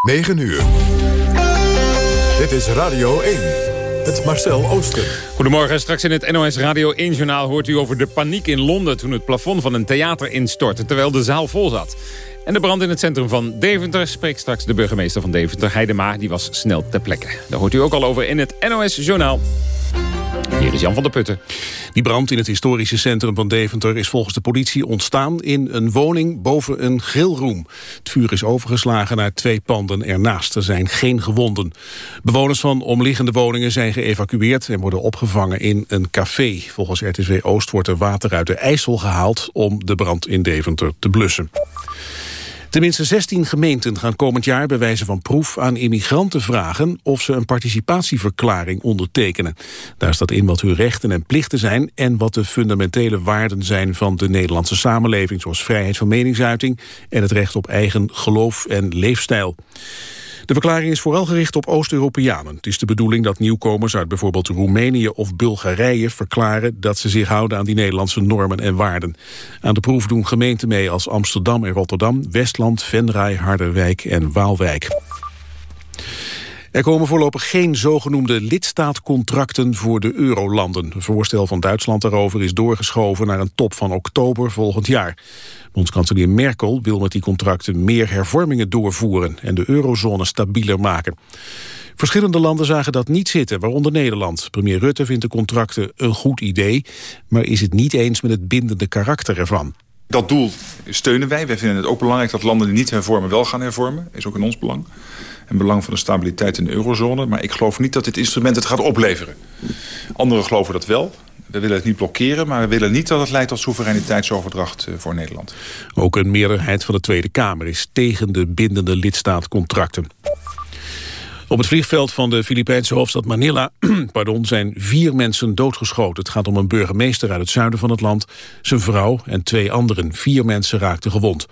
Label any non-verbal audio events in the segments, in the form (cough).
9 uur. Dit is Radio 1. Het Marcel Ooster. Goedemorgen, straks in het NOS Radio 1-journaal hoort u over de paniek in Londen... toen het plafond van een theater instortte, terwijl de zaal vol zat. En de brand in het centrum van Deventer spreekt straks de burgemeester van Deventer, Heidema. Die was snel ter plekke. Daar hoort u ook al over in het NOS-journaal. Hier is Jan van der Putten. Die brand in het historische centrum van Deventer is volgens de politie ontstaan in een woning boven een grillroom. Het vuur is overgeslagen naar twee panden ernaast. Er zijn geen gewonden. Bewoners van omliggende woningen zijn geëvacueerd en worden opgevangen in een café. Volgens RTV Oost wordt er water uit de IJssel gehaald om de brand in Deventer te blussen. Tenminste 16 gemeenten gaan komend jaar bij wijze van proef aan immigranten vragen of ze een participatieverklaring ondertekenen. Daar staat in wat hun rechten en plichten zijn en wat de fundamentele waarden zijn van de Nederlandse samenleving, zoals vrijheid van meningsuiting en het recht op eigen geloof en leefstijl. De verklaring is vooral gericht op Oost-Europeanen. Het is de bedoeling dat nieuwkomers uit bijvoorbeeld Roemenië of Bulgarije verklaren dat ze zich houden aan die Nederlandse normen en waarden. Aan de proef doen gemeenten mee als Amsterdam en Rotterdam, Westland, Venray, Harderwijk en Waalwijk. Er komen voorlopig geen zogenoemde lidstaatcontracten voor de eurolanden. Een voorstel van Duitsland daarover is doorgeschoven naar een top van oktober volgend jaar. Bondskanselier Merkel wil met die contracten meer hervormingen doorvoeren en de eurozone stabieler maken. Verschillende landen zagen dat niet zitten, waaronder Nederland. Premier Rutte vindt de contracten een goed idee, maar is het niet eens met het bindende karakter ervan. Dat doel steunen wij. Wij vinden het ook belangrijk dat landen die niet hervormen wel gaan hervormen. Is ook in ons belang. En belang van de stabiliteit in de eurozone. Maar ik geloof niet dat dit instrument het gaat opleveren. Anderen geloven dat wel. We willen het niet blokkeren, maar we willen niet dat het leidt tot soevereiniteitsoverdracht eh, voor Nederland. Ook een meerderheid van de Tweede Kamer is tegen de bindende lidstaatcontracten. Op het vliegveld van de Filipijnse hoofdstad Manila (clears throat) pardon, zijn vier mensen doodgeschoten. Het gaat om een burgemeester uit het zuiden van het land, zijn vrouw en twee anderen. Vier mensen raakten gewond.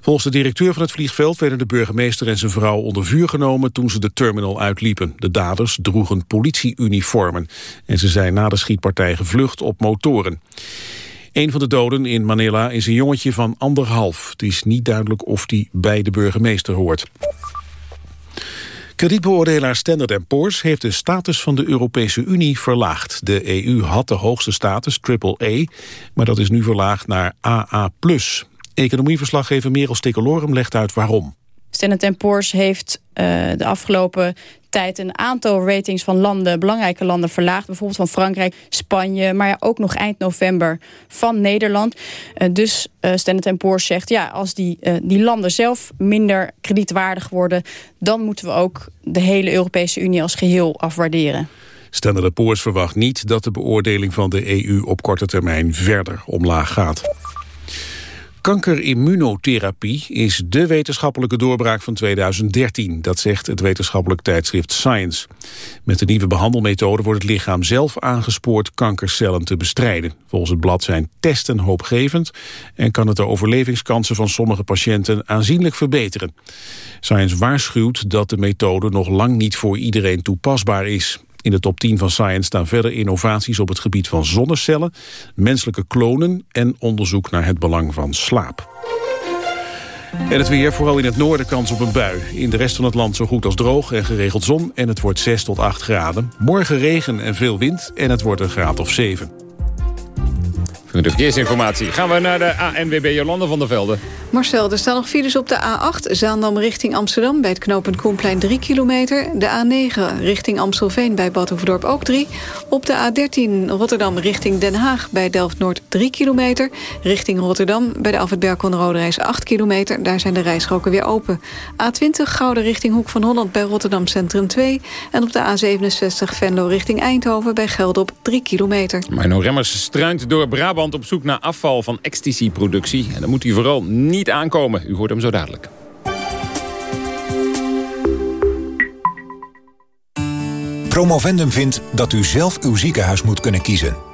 Volgens de directeur van het vliegveld werden de burgemeester en zijn vrouw onder vuur genomen toen ze de terminal uitliepen. De daders droegen politieuniformen en ze zijn na de schietpartij gevlucht op motoren. Een van de doden in Manila is een jongetje van anderhalf. Het is niet duidelijk of die bij de burgemeester hoort. Kredietbeoordelaar Standard Poor's heeft de status van de Europese Unie verlaagd. De EU had de hoogste status, AAA, maar dat is nu verlaagd naar AA+. Economieverslaggever Merel Stikkelorum legt uit waarom. Standard Poor's heeft uh, de afgelopen tijd een aantal ratings van landen, belangrijke landen verlaagd. Bijvoorbeeld van Frankrijk, Spanje, maar ja, ook nog eind november van Nederland. Uh, dus uh, Standard Poor's zegt, ja, als die, uh, die landen zelf minder kredietwaardig worden... dan moeten we ook de hele Europese Unie als geheel afwaarderen. Standard Poor's verwacht niet dat de beoordeling van de EU op korte termijn verder omlaag gaat. Kankerimmunotherapie is de wetenschappelijke doorbraak van 2013. Dat zegt het wetenschappelijk tijdschrift Science. Met de nieuwe behandelmethode wordt het lichaam zelf aangespoord kankercellen te bestrijden. Volgens het blad zijn testen hoopgevend en kan het de overlevingskansen van sommige patiënten aanzienlijk verbeteren. Science waarschuwt dat de methode nog lang niet voor iedereen toepasbaar is. In de top 10 van Science staan verder innovaties op het gebied van zonnecellen, menselijke klonen en onderzoek naar het belang van slaap. En het weer, vooral in het noorden kans op een bui. In de rest van het land zo goed als droog en geregeld zon en het wordt 6 tot 8 graden. Morgen regen en veel wind en het wordt een graad of 7. Voor de verkeersinformatie gaan we naar de ANWB Jolande van der Velde. Marcel, er staan nog files op de A8, Zaandam richting Amsterdam... bij het knooppunt Koenplein 3 kilometer. De A9 richting Amstelveen bij Badhoevedorp ook 3. Op de A13 Rotterdam richting Den Haag bij Delft-Noord 3 kilometer. Richting Rotterdam bij de Alfred Berkon-Rode 8 kilometer. Daar zijn de rijstroken weer open. A20 Gouden richting Hoek van Holland bij Rotterdam Centrum 2. En op de A67 Venlo richting Eindhoven bij Geldop 3 kilometer. Mino Remmers struint door Brabant op zoek naar afval van ecstasy-productie. En dan moet hij vooral niet aankomen. U hoort hem zo dadelijk. Promovendum vindt dat u zelf uw ziekenhuis moet kunnen kiezen.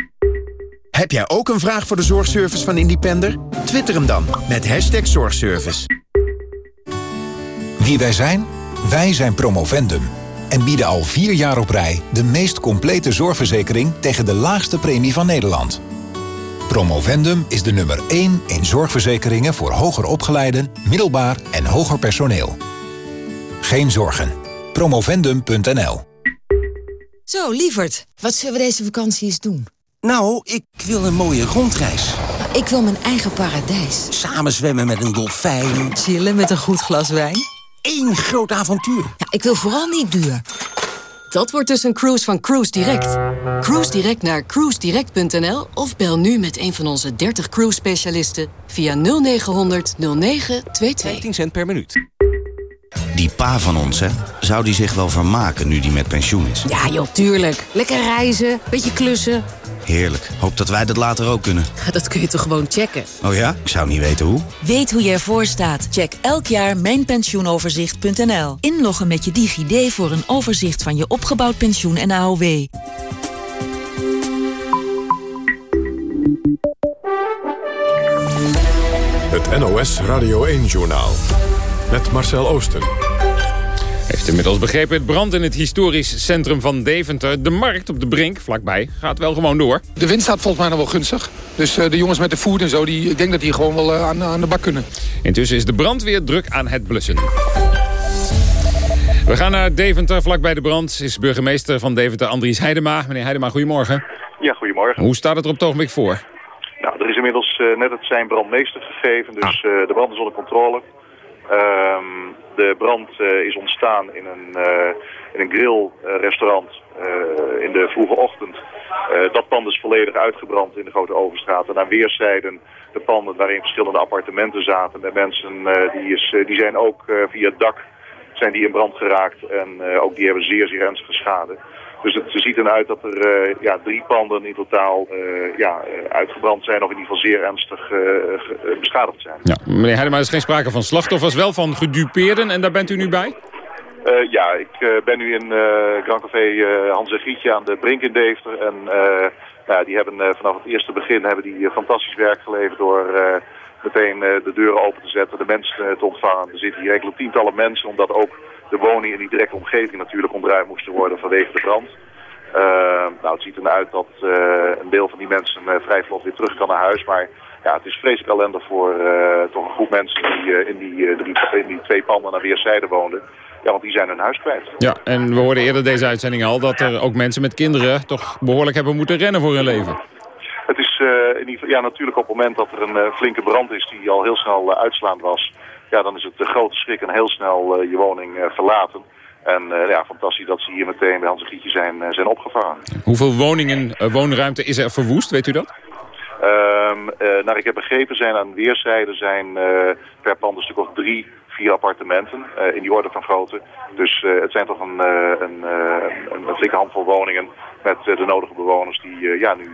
Heb jij ook een vraag voor de zorgservice van Independer? Twitter hem dan met hashtag zorgservice. Wie wij zijn? Wij zijn Promovendum en bieden al vier jaar op rij de meest complete zorgverzekering tegen de laagste premie van Nederland. Promovendum is de nummer 1 in zorgverzekeringen voor hoger opgeleiden, middelbaar en hoger personeel. Geen zorgen. Promovendum.nl Zo, lieverd, wat zullen we deze vakantie eens doen? Nou, ik wil een mooie rondreis. Ik wil mijn eigen paradijs. Samen zwemmen met een dolfijn. Chillen met een goed glas wijn. Eén groot avontuur. Ja, ik wil vooral niet duur. Dat wordt dus een cruise van Cruise Direct. Cruise Direct naar cruisedirect.nl of bel nu met een van onze 30 cruise specialisten via 0900 0922. 15 cent per minuut. Die pa van ons, hè? Zou die zich wel vermaken nu die met pensioen is? Ja, joh, tuurlijk. Lekker reizen, beetje klussen. Heerlijk. Hoop dat wij dat later ook kunnen. (laughs) Dat kun je toch gewoon checken? Oh ja? Ik zou niet weten hoe. Weet hoe je ervoor staat? Check elk jaar mijnpensioenoverzicht.nl. Inloggen met je DigiD voor een overzicht van je opgebouwd pensioen en AOW. Het NOS Radio 1-journaal. Met Marcel Oosten. Heeft inmiddels begrepen, het brand in het historisch centrum van Deventer. De markt op de Brink, vlakbij, gaat wel gewoon door. De wind staat volgens mij nog wel gunstig. Dus uh, de jongens met de food en zo, die, ik denk dat die gewoon wel uh, aan, aan de bak kunnen. Intussen is de brandweer druk aan het blussen. We gaan naar Deventer, vlakbij de brand. Is burgemeester van Deventer Andries Heidema. Meneer Heidema, goedemorgen. Ja, goedemorgen. Hoe staat het er op het ogenblik voor? Nou, er is inmiddels uh, net het zijn brandmeester gegeven, dus ah. de brand is onder controle. Um, de brand uh, is ontstaan in een, in een grillrestaurant uh, in de vroege ochtend. dat pand is volledig uitgebrand in de Grote Overstraat. En aan weerszijden de panden waarin verschillende appartementen zaten met mensen die, is, die zijn ook via het dak zijn die in brand geraakt. En ook die hebben zeer, zeer ernstige schade. Dus het ziet eruit dat er uh, ja, drie panden in totaal uh, ja, uitgebrand zijn... of in ieder geval zeer ernstig uh, beschadigd zijn. Ja, meneer Heidema, er is geen sprake van slachtoffers, wel van gedupeerden. En daar bent u nu bij? ja, ik ben nu in Grand Café Hans en Gietje aan de Brink in Deventer. En nou, die hebben vanaf het eerste begin hebben die fantastisch werk geleverd... door meteen de deuren open te zetten, de mensen te ontvangen. Er zitten hier enkele tientallen mensen, omdat ook de woningen in die directe omgeving natuurlijk ontruimd moesten worden vanwege de brand. Uh, nou, het ziet eruit dat uh, een deel van die mensen uh, vrij vlot weer terug kan naar huis. Maar ja, het is vreselijk ellende voor toch een groep mensen die, in, die, drie, in die twee panden naar weerszijden woonden. Ja, want die zijn hun huis kwijt. Ja, en we hoorden eerder deze uitzending al dat er ook mensen met kinderen toch behoorlijk hebben moeten rennen voor hun leven. Het is in ieder geval, ja, natuurlijk op het moment dat er een flinke brand is die al heel snel uitslaand was ja, dan is het de grote schrik en heel snel uh, je woning uh, verlaten. En uh, ja, fantastisch dat ze hier meteen bij Hans Gietje zijn, zijn opgevangen. Hoeveel woningen, woonruimte is er verwoest, weet u dat? Um, naar ik heb begrepen zijn aan weerszijden zijn per pand een stuk of drie, vier appartementen in die orde van grootte. Dus het zijn toch een, een, een, een flinke handvol woningen met de nodige bewoners die ja, nu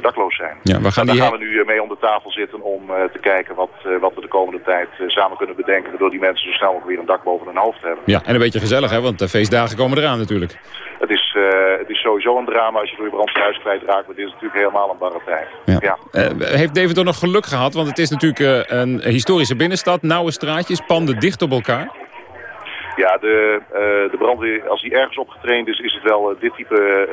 dakloos zijn. Ja, we gaan daar die... gaan we nu mee om de tafel zitten om te kijken wat, wat we de komende tijd samen kunnen bedenken. Waardoor die mensen zo snel mogelijk weer een dak boven hun hoofd hebben. Ja, en een beetje gezellig hè, want de feestdagen komen eraan natuurlijk. Het is, het is sowieso een drama als je door je brandhuis kwijtraakt. Maar dit is natuurlijk helemaal een barre tijd. Ja. ja. Heeft Deventer nog geluk gehad? Want het is natuurlijk een historische binnenstad. Nauwe straatjes, panden dicht op elkaar. Ja, de, de brandweer, als die ergens opgetraind is, is het wel dit type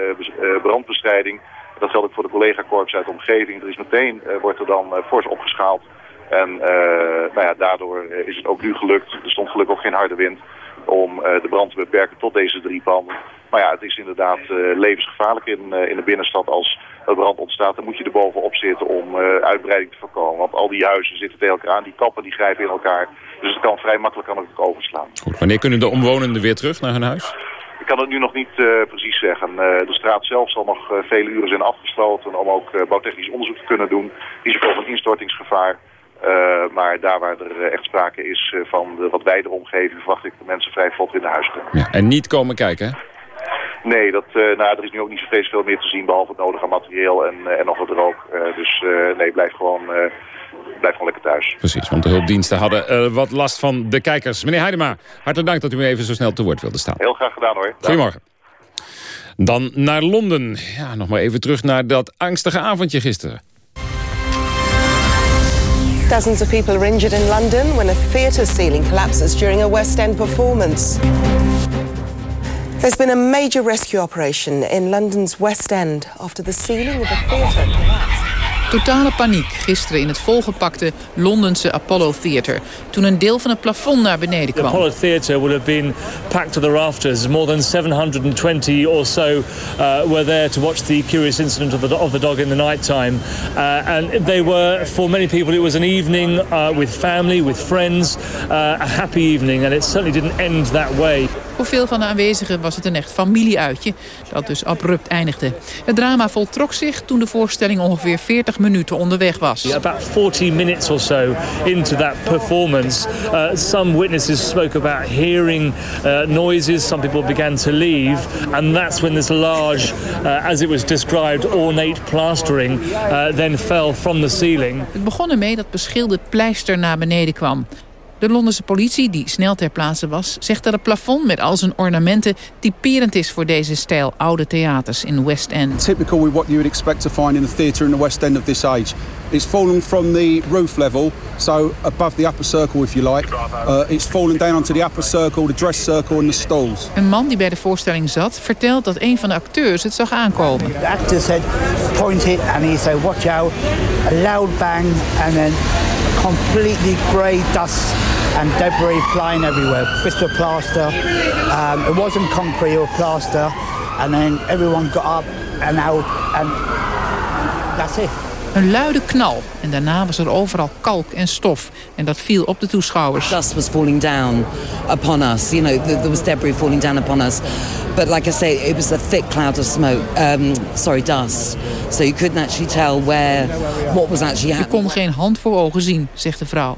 brandbestrijding. Dat geldt ook voor de collega-korps uit de omgeving. Er is meteen, wordt er dan fors opgeschaald. En nou ja, daardoor is het ook nu gelukt. Er stond gelukkig ook geen harde wind om de brand te beperken tot deze drie panden. Maar ja, het is inderdaad levensgevaarlijk in, in de binnenstad als er brand ontstaat. Dan moet je er bovenop zitten om uh, uitbreiding te voorkomen. Want al die huizen zitten tegen elkaar aan, die kappen die grijpen in elkaar. Dus het kan vrij makkelijk kan het overslaan. Goed, wanneer kunnen de omwonenden weer terug naar hun huis? Ik kan het nu nog niet precies zeggen. de straat zelf zal nog vele uren zijn afgesloten om ook bouwtechnisch onderzoek te kunnen doen. Risico van instortingsgevaar. Uh, maar daar waar er echt sprake is van de wat wijdere omgeving... verwacht ik de mensen vrij vlot in de huis kunnen. Ja, en niet komen kijken, hè? Nee, dat, uh, nou, er is nu ook niet zo veel meer te zien behalve het nodige materieel en, uh, en nog wat rook. Uh, dus nee, blijf gewoon blijf gewoon lekker thuis. Precies, want de hulpdiensten hadden wat last van de kijkers. Meneer Heidema, hartelijk dank dat u me even zo snel te woord wilde staan. Heel graag gedaan hoor. Goedemorgen. Dan naar Londen. Ja, nog maar even terug naar dat angstige avondje gisteren. Dozens of people are injured in London when a theatre ceiling collapses during a West End performance. There's been a major rescue operation in London's West End after the ceiling of a theatre collapsed. Totale paniek gisteren in het volgepakte Londense Apollo Theatre... toen een deel van het plafond naar beneden kwam. The Apollo Theatre would have been packed to the rafters. More than 720 or so uh, were there to watch the curious incident of the, of the dog in the night time. Uh, and they were, for many people, it was an evening uh, with family, with friends. A happy evening, and it certainly didn't end that way. Voor veel van de aanwezigen was het een echt familieuitje, dat dus abrupt eindigde. Het drama voltrok zich toen de voorstelling ongeveer 40 minuten onderweg was. About 40 minutes or so into that performance, uh, some witnesses spoke about hearing uh, noises. Some people began to leave, and that's when this large, uh, as it was described, ornate plastering uh, then fell from the ceiling. Het begon ermee dat beschilderd pleister naar beneden kwam. De Londense politie, die snel ter plaatse was, zegt dat het plafond met al zijn ornamenten typerend is voor deze stijl oude theaters in West End. Typical with what you would expect to find in a theatre in the West End of this age. It's fallen from the roof level, so above the upper circle if you like. Uh, it's fallen down onto the upper circle, the dress circle and the stalls. Een man die bij de voorstelling zat, vertelt dat een van de acteurs het zag aankomen. The actor said, point it, and he said, watch out. A loud bang, and then completely grey dust and debris flying everywhere. Bits plaster. Um, it wasn't concrete or plaster. And then everyone got up and out and that's it. Een luide knal en daarna was er overal kalk en stof. En dat viel op de toeschouwers. Dust was falling down upon us. You know, there was debris falling down upon us. But like I say, it was a thick cloud of smoke. Um, sorry, dust. So you couldn't actually tell where, what was actually happening. Je kon geen hand voor ogen zien, zegt de vrouw.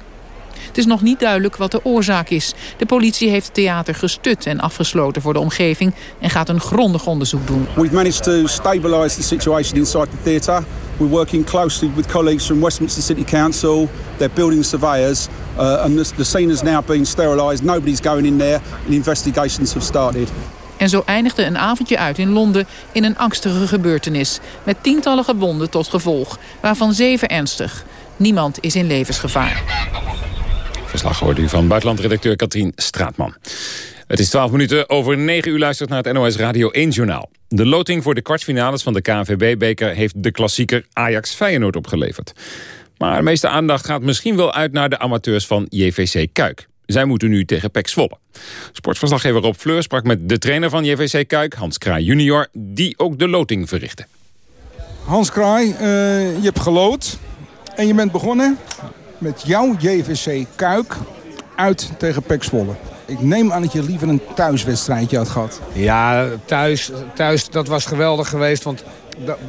Het is nog niet duidelijk wat de oorzaak is. De politie heeft het theater gestut en afgesloten voor de omgeving... en gaat een grondig onderzoek doen. We've managed to stabilize the situation inside the theatre. We're working closely with colleagues from Westminster City Council, their building surveyors... Uh, and the, the scene has now been sterilised. Nobody's going in there and investigations have started. En zo eindigde een avondje uit in Londen in een angstige gebeurtenis... met tientallen gewonden tot gevolg, waarvan zeven ernstig. Niemand is in levensgevaar. Verslag hoorde u van buitenlandredacteur Katrien Straatman. Het is 12 minuten over 9 uur luistert naar het NOS Radio 1 Journaal. De loting voor de kwartfinales van de KNVB-beker... heeft de klassieker Ajax Feyenoord opgeleverd. Maar de meeste aandacht gaat misschien wel uit naar de amateurs van JVC Kuik. Zij moeten nu tegen PEC Zwolle. Sportverslaggever Rob Fleur sprak met de trainer van JVC Kuik, Hans Kraai junior... die ook de loting verrichtte. Hans Kraai, uh, je hebt gelood en je bent begonnen met jouw JVC Kuik uit tegen Pek Zwolle. Ik neem aan dat je liever een thuiswedstrijdje had gehad. Ja, thuis, thuis dat was geweldig geweest. Want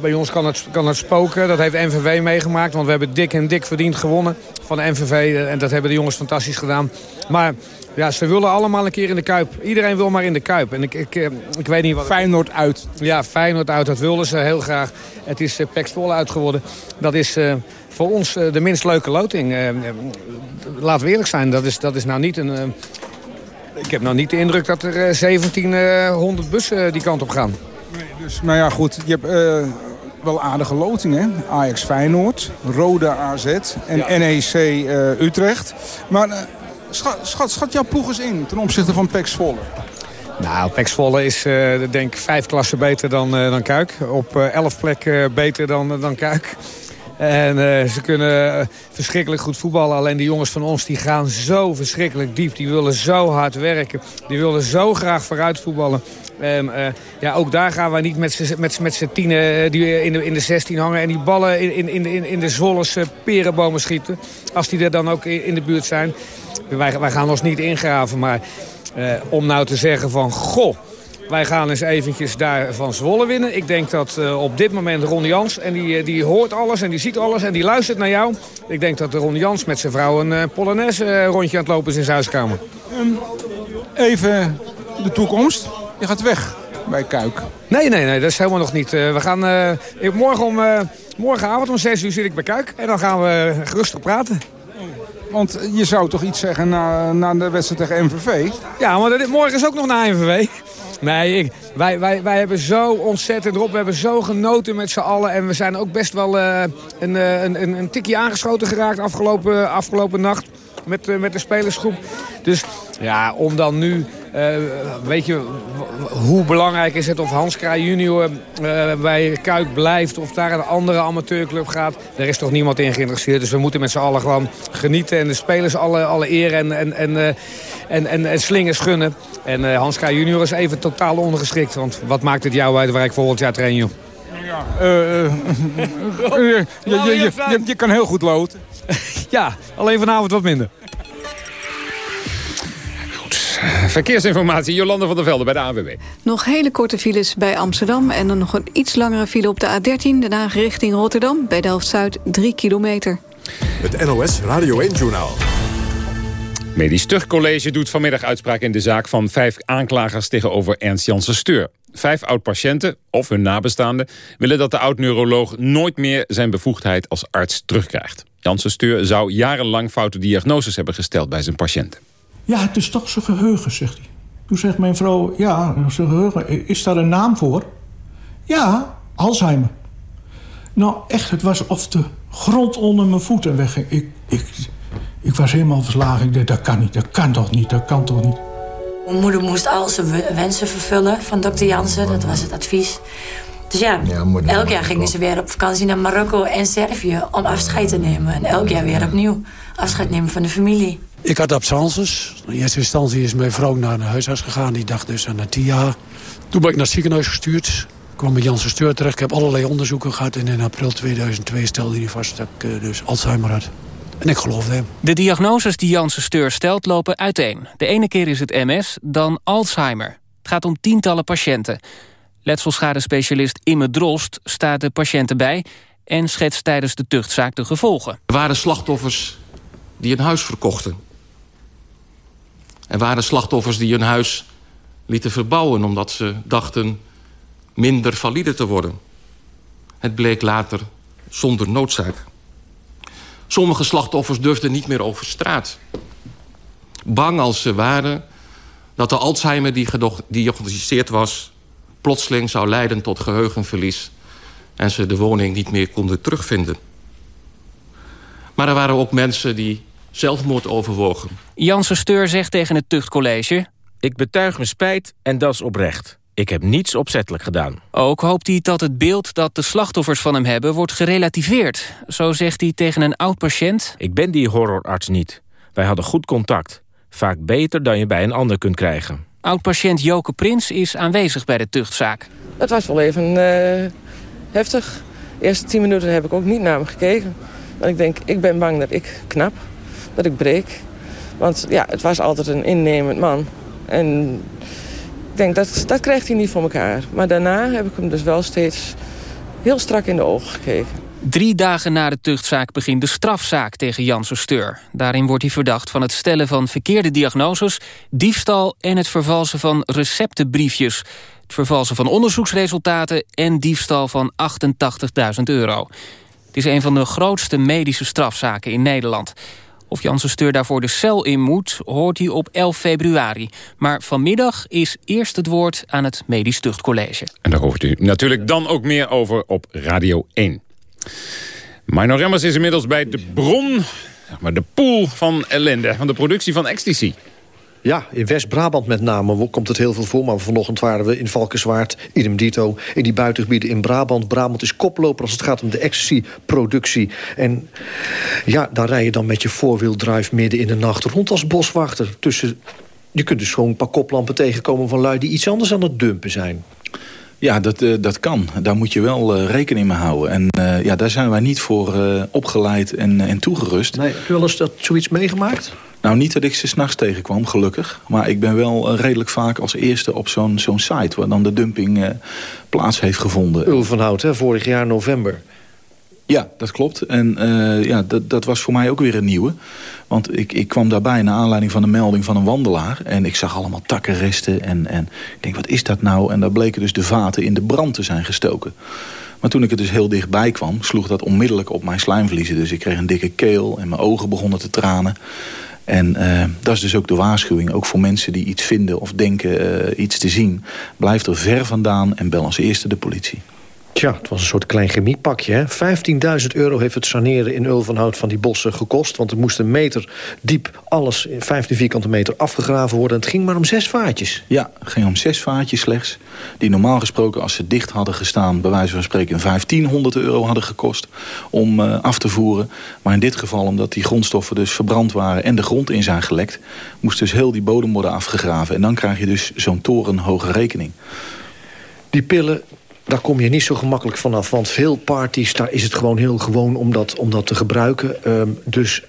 bij ons kan het, kan het spoken. Dat heeft NVV meegemaakt. Want we hebben dik en dik verdiend gewonnen van de NVV. En dat hebben de jongens fantastisch gedaan. Maar ja, ze willen allemaal een keer in de Kuip. Iedereen wil maar in de Kuip. En ik, ik, eh, ik weet niet wat... Feyenoord uit. Ja, Feyenoord uit. Dat wilden ze heel graag. Het is uh, Pek Zwolle uitgeworden. Dat is... Uh, voor ons de minst leuke loting. laten we eerlijk zijn, dat is, dat is nou niet een... ik heb nou niet de indruk dat er 1700 bussen die kant op gaan. Nee, dus nou ja, goed. Je hebt wel aardige lotingen. Ajax Feyenoord, Roda AZ en ja. NEC Utrecht. Maar schat, schat, schat jouw ploeg eens in ten opzichte van PEC Zwolle. Nou, PEC Zwolle is uh, denk ik vijf klassen beter dan, dan Kuik. Op elf plekken beter dan, dan Kuik. En ze kunnen verschrikkelijk goed voetballen. Alleen de jongens van ons die gaan zo verschrikkelijk diep. Die willen zo hard werken. Die willen zo graag vooruit voetballen. En, ja, ook daar gaan wij niet met z'n met, met tienen die in de, in de 16 hangen... en die ballen in, in, in, in de Zwollese perenbomen schieten. Als die er dan ook in, de buurt zijn. Wij, wij gaan ons niet ingraven, maar eh, om nou te zeggen van... Goh, wij gaan eens eventjes daar van Zwolle winnen. Ik denk dat uh, op dit moment Ron Jans, en die, die hoort alles en die ziet alles en die luistert naar jou. Ik denk dat Ron Jans met zijn vrouw een uh, Polonaise uh, rondje aan het lopen is in zijn huiskamer. Um, even de toekomst. Je gaat weg bij Kuik? Nee, nee, nee, dat is helemaal nog niet. we gaan, ik, morgen om, morgenavond om 6 uur zit ik bij Kuik. En dan gaan we rustig praten. Want je zou toch iets zeggen na, na de wedstrijd tegen MVV? Ja, maar dit, morgen is ook nog na MVV. Nee, wij, wij, wij hebben zo ontzettend erop. We hebben zo genoten met z'n allen. En we zijn ook best wel uh, een, een, een, een tikje aangeschoten geraakt afgelopen, afgelopen nacht. Met, uh, met de spelersgroep. Dus ja, om dan nu weet je, hoe belangrijk is het of Hans Kraai junior bij Kuik blijft... of daar een andere amateurclub gaat. Daar is toch niemand in geïnteresseerd. Dus we moeten met z'n allen gewoon genieten... en de spelers alle, alle eer en, en, en, en, en, en slingers gunnen. En Hans Kraai junior is even totaal ondergeschikt. Want wat maakt het jou uit waar ik volgend jaar train, joh? Ja, (laughs) je, je, je, je kan heel goed loten. (laughs) ja, alleen vanavond wat minder. Verkeersinformatie, Jolande van der Velde bij de AWB. Nog hele korte files bij Amsterdam... en dan nog een iets langere file op de A13, daarna richting Rotterdam... bij Delft-Zuid 3 kilometer. Het NOS Radio 1-journaal. Medisch Terugcollege doet vanmiddag uitspraak in de zaak van vijf aanklagers tegenover Ernst Janssen Steur. Vijf oud-patiënten, of hun nabestaanden, willen dat de oud-neuroloog nooit meer zijn bevoegdheid als arts terugkrijgt. Janssen Steur zou jarenlang foute diagnoses hebben gesteld bij zijn patiënten. Ja, het is toch zijn geheugen, zegt hij. Toen zegt mijn vrouw, ja, zijn geheugen, is daar een naam voor? Ja, Alzheimer. Nou, echt, het was of de grond onder mijn voeten wegging. Ik, ik, ik was helemaal verslagen. Ik dacht, dat kan niet, dat kan toch niet, dat kan toch niet. Mijn moeder moest al zijn wensen vervullen van dokter Jansen. Dat was het advies. Dus ja, elk jaar gingen ze weer op vakantie naar Marokko en Servië... om afscheid te nemen. En elk jaar weer opnieuw afscheid nemen van de familie. Ik had absences. In eerste instantie is mijn vrouw naar een huisarts gegaan. Die dacht dus aan TIA. Toen ben ik naar het ziekenhuis gestuurd. kwam bij Janssen Steur terecht. Ik heb allerlei onderzoeken gehad. En in april 2002 stelde hij vast dat ik uh, dus Alzheimer had. En ik geloofde hem. De diagnoses die Janssen Steur stelt lopen uiteen. De ene keer is het MS, dan Alzheimer. Het gaat om tientallen patiënten. Letselschadespecialist Imme Drost staat de patiënten bij... en schetst tijdens de tuchtzaak de gevolgen. Er waren slachtoffers die een huis verkochten. Er waren slachtoffers die hun huis lieten verbouwen... omdat ze dachten minder valide te worden. Het bleek later zonder noodzaak. Sommige slachtoffers durfden niet meer over straat. Bang als ze waren dat de Alzheimer die gediagnosticeerd was... plotseling zou leiden tot geheugenverlies... en ze de woning niet meer konden terugvinden. Maar er waren ook mensen die zelfmoord overwogen. Janssen Steur zegt tegen het tuchtcollege... Ik betuig mijn spijt en dat is oprecht. Ik heb niets opzettelijk gedaan. Ook hoopt hij dat het beeld dat de slachtoffers van hem hebben... wordt gerelativeerd. Zo zegt hij tegen een oud-patiënt... Ik ben die horrorarts niet. Wij hadden goed contact. Vaak beter dan je bij een ander kunt krijgen. Oud-patiënt Joke Prins is aanwezig bij de tuchtzaak. Het was wel even uh, heftig. De eerste tien minuten heb ik ook niet naar hem gekeken. Want ik denk, ik ben bang dat ik knap dat ik breek. Want ja, het was altijd een innemend man. En denk, dat, dat krijgt hij niet voor elkaar. Maar daarna heb ik hem dus wel steeds heel strak in de ogen gekeken. Drie dagen na de tuchtzaak begint de strafzaak tegen Janssen Steur. Daarin wordt hij verdacht van het stellen van verkeerde diagnoses... diefstal en het vervalsen van receptenbriefjes. Het vervalsen van onderzoeksresultaten... en diefstal van 88.000 euro. Het is een van de grootste medische strafzaken in Nederland. Of Janssen Steur daarvoor de cel in moet, hoort hij op 11 februari. Maar vanmiddag is eerst het woord aan het Medisch Tuchtcollege. En daar hoort u natuurlijk dan ook meer over op Radio 1. Mino Remmers is inmiddels bij de bron, maar de pool van ellende... van de productie van ecstasy. Ja, in West-Brabant met name komt het heel veel voor. Maar vanochtend waren we in Valkenswaard, idem dito... in die buitengebieden in Brabant. Brabant is koploper als het gaat om de ecstasy-productie. En ja, daar rij je dan met je four-wheel-drive midden in de nacht rond als boswachter. Tussen, je kunt dus gewoon een paar koplampen tegenkomen van lui... die iets anders aan het dumpen zijn. Ja, dat, uh, dat kan. Daar moet je wel uh, rekening mee houden. En uh, ja, daar zijn wij niet voor opgeleid en, en toegerust. Nee, heb je wel eens dat, zoiets meegemaakt? Nou, niet dat ik ze s'nachts tegenkwam, gelukkig. Maar ik ben wel redelijk vaak als eerste op zo'n zo'n site... waar dan de dumping plaats heeft gevonden. Ulvenhout, hè, vorig jaar november. Ja, dat klopt. En ja, dat, dat was voor mij ook weer een nieuwe. Want ik, ik kwam daarbij naar aanleiding van een melding van een wandelaar. En ik zag allemaal takkenresten. En, en ik denk, wat is dat nou? En daar bleken dus de vaten in de brand te zijn gestoken. Maar toen ik er dus heel dichtbij kwam, sloeg dat onmiddellijk op mijn slijmvliezen. Dus ik kreeg een dikke keel en mijn ogen begonnen te tranen. En uh, dat is dus ook de waarschuwing, ook voor mensen die iets vinden of denken uh, iets te zien. Blijf er ver vandaan en bel als eerste de politie. Tja, het was een soort klein chemiepakje. 15.000 euro heeft het saneren in Ulvenhout van die bossen gekost. Want er moest een meter diep alles in 15 vierkante meter afgegraven worden. En het ging maar om zes vaatjes. Ja, het ging om zes vaatjes slechts. Die normaal gesproken als ze dicht hadden gestaan... bij wijze van spreken 1500 euro hadden gekost om uh, af te voeren. Maar in dit geval, omdat die grondstoffen dus verbrand waren... en de grond in zijn gelekt... moest dus heel die bodem worden afgegraven. En dan krijg je dus zo'n torenhoge rekening. Die pillen daar kom je niet zo gemakkelijk vanaf. Want veel parties, daar is het gewoon heel gewoon om dat, om dat te gebruiken. Um, dus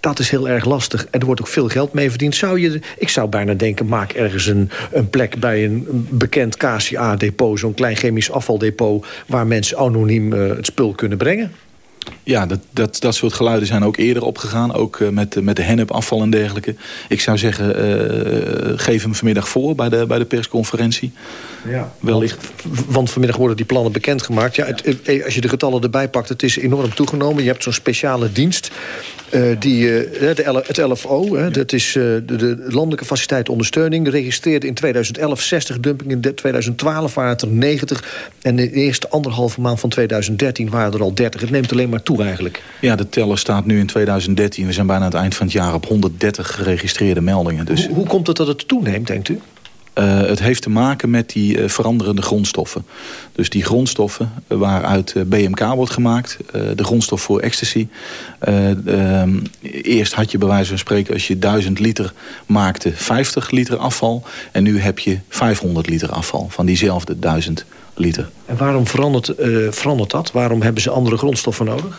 dat is heel erg lastig. En er wordt ook veel geld mee verdiend. Zou je, ik zou bijna denken, maak ergens een, een plek bij een bekend KCA-depot... zo'n klein chemisch afvaldepot... waar mensen anoniem uh, het spul kunnen brengen. Ja, dat, dat, dat soort geluiden zijn ook eerder opgegaan. Ook uh, met, met de hennepafval en dergelijke. Ik zou zeggen, uh, geef hem vanmiddag voor bij de, bij de persconferentie. Ja, wellicht. Want vanmiddag worden die plannen bekendgemaakt. Ja, het, als je de getallen erbij pakt, het is enorm toegenomen. Je hebt zo'n speciale dienst. Uh, die, de, het LFO, hè, dat is uh, de, de, Landelijke Faciliteit Ondersteuning... registreerde in 2011 60 dumpingen, in 2012 waren het er 90... en in de eerste anderhalve maand van 2013 waren er al 30. Het neemt alleen maar toe eigenlijk. Ja, de teller staat nu in 2013. We zijn bijna aan het eind van het jaar op 130 geregistreerde meldingen. Dus... Hoe, hoe komt het dat het toeneemt, denkt u? Uh, het heeft te maken met die uh, veranderende grondstoffen. Dus die grondstoffen waaruit uh, BMK wordt gemaakt. de grondstof voor ecstasy. Ehm, eerst had je bij wijze van spreken als je 1000 liter maakte 50 liter afval. En nu heb je 500 liter afval van diezelfde 1000 liter. En waarom verandert, uh, verandert dat? Waarom hebben ze andere grondstoffen nodig?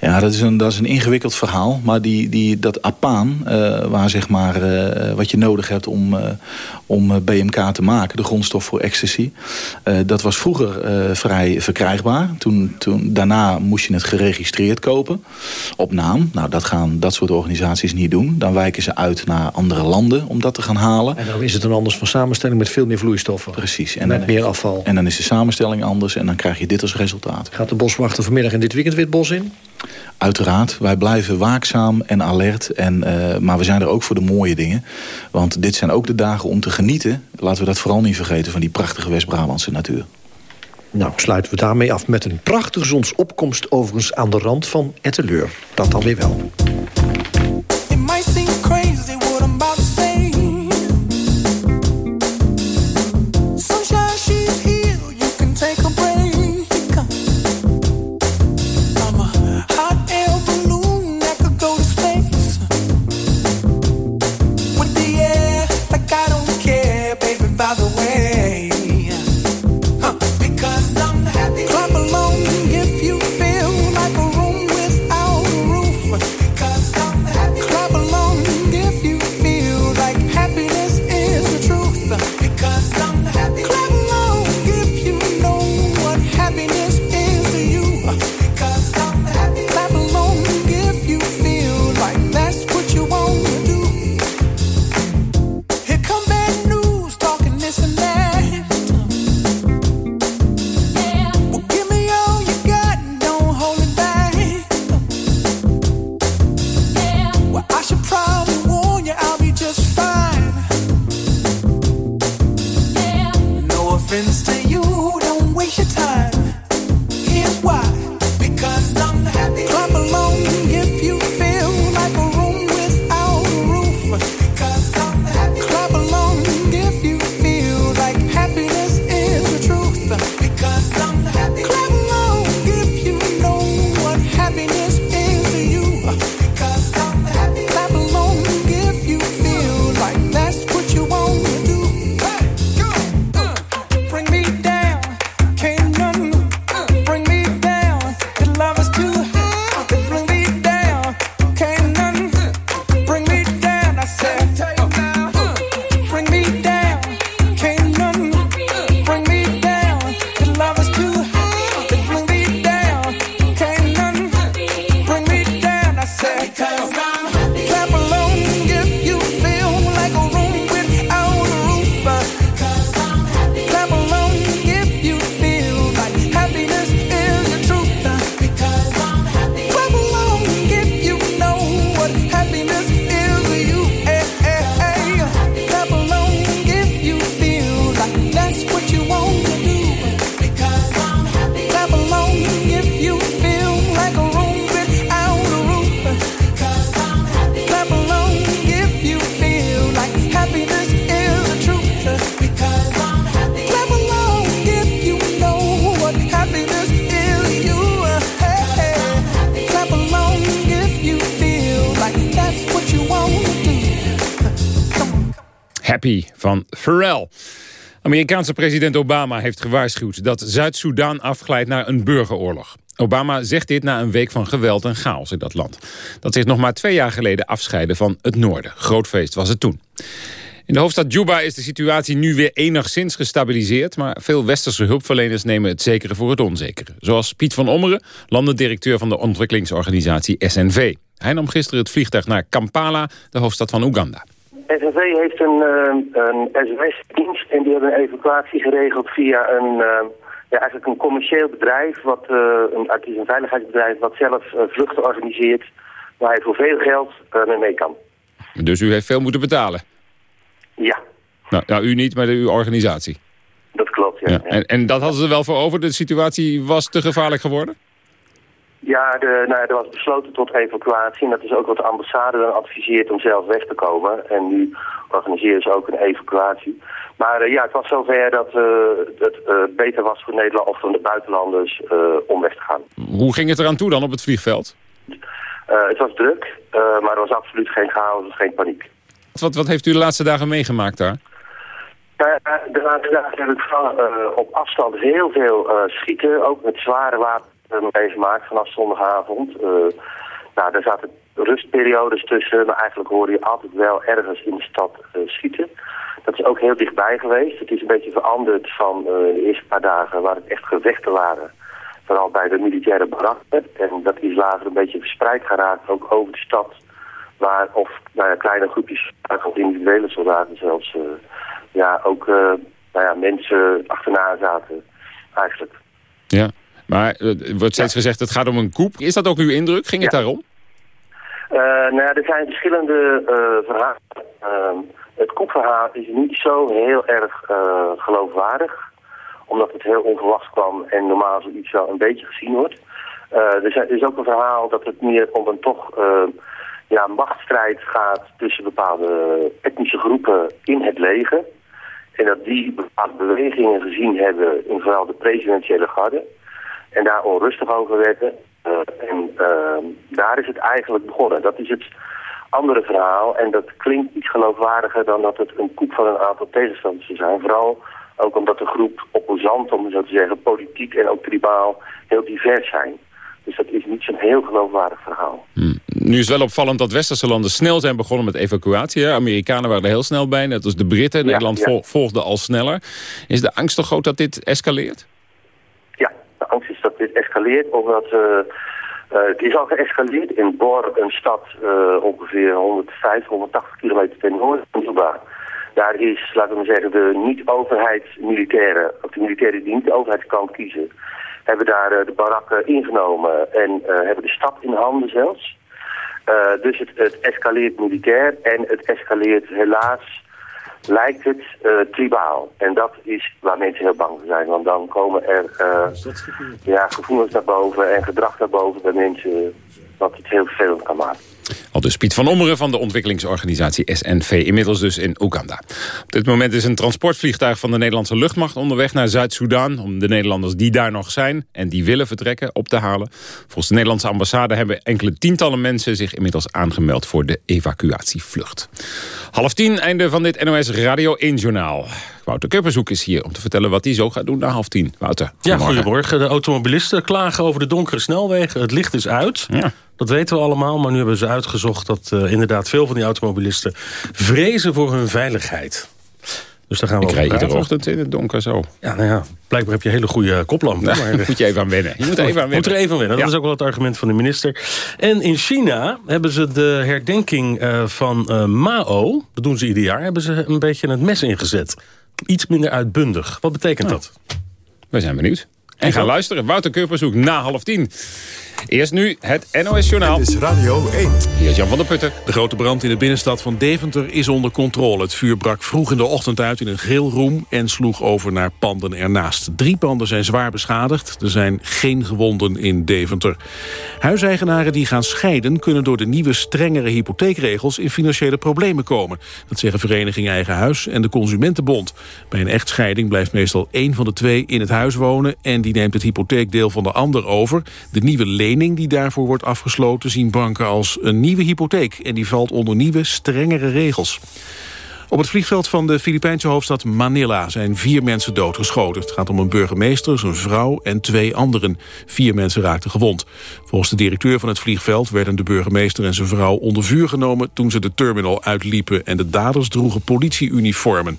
Ja, dat is een, dat is een ingewikkeld verhaal. Maar die, die, dat apaan, uh, waar zeg maar, uh, wat je nodig hebt om, om BMK te maken... de grondstof voor ecstasy... dat was vroeger vrij verkrijgbaar. Toen, toen, daarna moest je het geregistreerd kopen. Op naam. Nou, dat gaan dat soort organisaties niet doen. Dan wijken ze uit naar andere landen om dat te gaan halen. En dan is het een anders van samenstelling met veel meer vloeistoffen. Precies. En met dan, meer afval. En dan is de samenstelling anders en dan krijg je dit als resultaat. Gaat de boswachter vanmiddag en dit weekend weer het bos in? Uiteraard. Wij blijven waakzaam en alert. En, uh, maar we zijn er ook voor de mooie dingen. Want dit zijn ook de dagen om te genieten. Laten we dat vooral niet vergeten van die prachtige West-Brabantse natuur. Nou, sluiten we daarmee af met een prachtige zonsopkomst... overigens aan de rand van Etteleur. Dat dan weer wel. Van Pharrell. Amerikaanse president Obama heeft gewaarschuwd dat Zuid-Soedan afglijdt naar een burgeroorlog. Obama zegt dit na een week van geweld en chaos in dat land. Dat zich nog maar twee jaar geleden afscheidde van het noorden. Groot feest was het toen. In de hoofdstad Juba is de situatie nu weer enigszins gestabiliseerd... maar veel westerse hulpverleners nemen het zekere voor het onzekere. Zoals Piet van Ommeren, landendirecteur van de ontwikkelingsorganisatie SNV. Hij nam gisteren het vliegtuig naar Kampala, de hoofdstad van Oeganda. SNV heeft een, uh, een SOS-dienst en die hebben een evacuatie geregeld via een, uh, ja, eigenlijk een commercieel bedrijf, wat, uh, een, een veiligheidsbedrijf wat zelf vluchten organiseert, waar hij voor veel geld mee mee kan. Dus u heeft veel moeten betalen? Ja. Nou, nou u niet, maar de, uw organisatie? Dat klopt, ja. ja. En, en dat hadden ze er wel voor over? De situatie was te gevaarlijk geworden? Ja, de, nou, er was besloten tot evacuatie en dat is ook wat de ambassade dan adviseert om zelf weg te komen. En nu organiseren ze ook een evacuatie. Maar uh, ja, het was zover dat het uh, beter was voor Nederland of voor de buitenlanders om weg te gaan. Hoe ging het eraan toe dan op het vliegveld? het was druk, maar er was absoluut geen chaos, geen paniek. Wat, wat heeft u de laatste dagen meegemaakt daar? de laatste dagen heb ik van, op afstand heel veel schieten, ook met zware wapens meegemaakt vanaf zondagavond. Uh, nou, daar zaten rustperiodes tussen, maar eigenlijk hoorde je altijd wel ergens in de stad uh, schieten. Dat is ook heel dichtbij geweest. Het is een beetje veranderd van uh, de eerste paar dagen waar het echt gevechten waren. Vooral bij de militaire barakken. En dat is later een beetje verspreid geraakt, ook over de stad. Waar, of nou ja, kleine groepjes, of individuele soldaten zelfs, ja, ook nou ja, mensen achterna zaten eigenlijk. Ja. Maar er wordt steeds gezegd, het gaat om een koep. Is dat ook uw indruk? Ging het daarom? Uh, nou ja, er zijn verschillende uh, verhalen. Uh, het koepverhaal is niet zo heel erg uh, geloofwaardig. Omdat het heel onverwachts kwam en normaal zoiets wel een beetje gezien wordt. er, zijn, er, is ook een verhaal dat het meer om een toch ja, machtsstrijd gaat tussen bepaalde etnische groepen in het leger. En dat die bepaalde bewegingen gezien hebben in vooral de presidentiële garde. En daar onrustig over werden. Uh, en uh, daar is het eigenlijk begonnen. Dat is het andere verhaal. En dat klinkt iets geloofwaardiger dan dat het een koep van een aantal tegenstanders zijn. Vooral ook omdat de groep opposanten, om zo te zeggen, politiek en ook tribaal heel divers zijn. Dus dat is niet zo'n heel geloofwaardig verhaal. Hmm. Nu is wel opvallend dat westerse landen snel zijn begonnen met evacuatie. Hè? Amerikanen waren er heel snel bij, net als de Britten. Nederland ja. volgde al sneller. Is de angst toch groot dat dit escaleert? Escaleert, omdat uh, uh, het is al geëscaleerd in Bor, een stad uh, ongeveer 150, 180 kilometer ten noorden van Juba. Daar is, laten we zeggen, de niet-overheidsmilitairen, of de militairen die niet de overheidskant kiezen, hebben daar de barakken ingenomen en hebben de stad in handen zelfs. dus het, het escaleert militair en het escaleert helaas lijkt het uh, tribaal. En dat is waar mensen heel bang voor zijn. Want dan komen er uh, ja, gevoelens naar boven en gedrag naar boven bij mensen wat het heel vervelend kan maken. Al dus Piet van Ommeren van de ontwikkelingsorganisatie SNV, inmiddels dus in Oeganda. Op dit moment is een transportvliegtuig van de Nederlandse luchtmacht onderweg naar Zuid-Soedan... om de Nederlanders die daar nog zijn en die willen vertrekken op te halen. Volgens de Nederlandse ambassade hebben enkele tientallen mensen zich inmiddels aangemeld voor de evacuatievlucht. Half tien, einde van dit NOS Radio 1 Journaal. Wouter Kupperzoek is hier om te vertellen wat hij zo gaat doen na half tien. Wouter, Ja, goedemorgen. De automobilisten klagen over de donkere snelwegen. Het licht is uit. Ja. Dat weten we allemaal, maar nu hebben ze uitgezocht... dat uh, inderdaad veel van die automobilisten vrezen voor hun veiligheid. Dus daar gaan we Ik iedere ochtend in het donker zo. Ja, nou ja, blijkbaar heb je hele goede koplampen. Nou, maar, (laughs) moet je even aan wennen. Je moet er even aan Moet er wennen. even aan wennen. Dat Ja. is ook wel het argument van de minister. En in China hebben ze de herdenking eh, van eh, Mao... dat doen ze ieder jaar, hebben ze een beetje het mes ingezet. Iets minder uitbundig. Wat betekent dat? We zijn benieuwd. En gaan luisteren. Wouter Kurperzoek na half tien. Eerst nu het NOS Journaal. Dit is Radio 1. Hier is Jan van der Putten. De grote brand in de binnenstad van Deventer is onder controle. Het vuur brak vroeg in de ochtend uit in een grillroom en sloeg over naar panden ernaast. Drie panden zijn zwaar beschadigd. Er zijn geen gewonden in Deventer. Huiseigenaren die gaan scheiden kunnen door de nieuwe strengere hypotheekregels in financiële problemen komen. Dat zeggen Vereniging Eigen Huis en de Consumentenbond. Bij een echtscheiding blijft meestal één van de twee in het huis wonen en die neemt het hypotheekdeel van de ander over. De nieuwe lening die daarvoor wordt afgesloten zien banken als een nieuwe hypotheek en die valt onder nieuwe strengere regels. Op het vliegveld van de Filipijnse hoofdstad Manila zijn vier mensen doodgeschoten. Het gaat om een burgemeester, zijn vrouw en twee anderen. Vier mensen raakten gewond. Volgens de directeur van het vliegveld werden de burgemeester en zijn vrouw onder vuur genomen toen ze de terminal uitliepen en de daders droegen politieuniformen.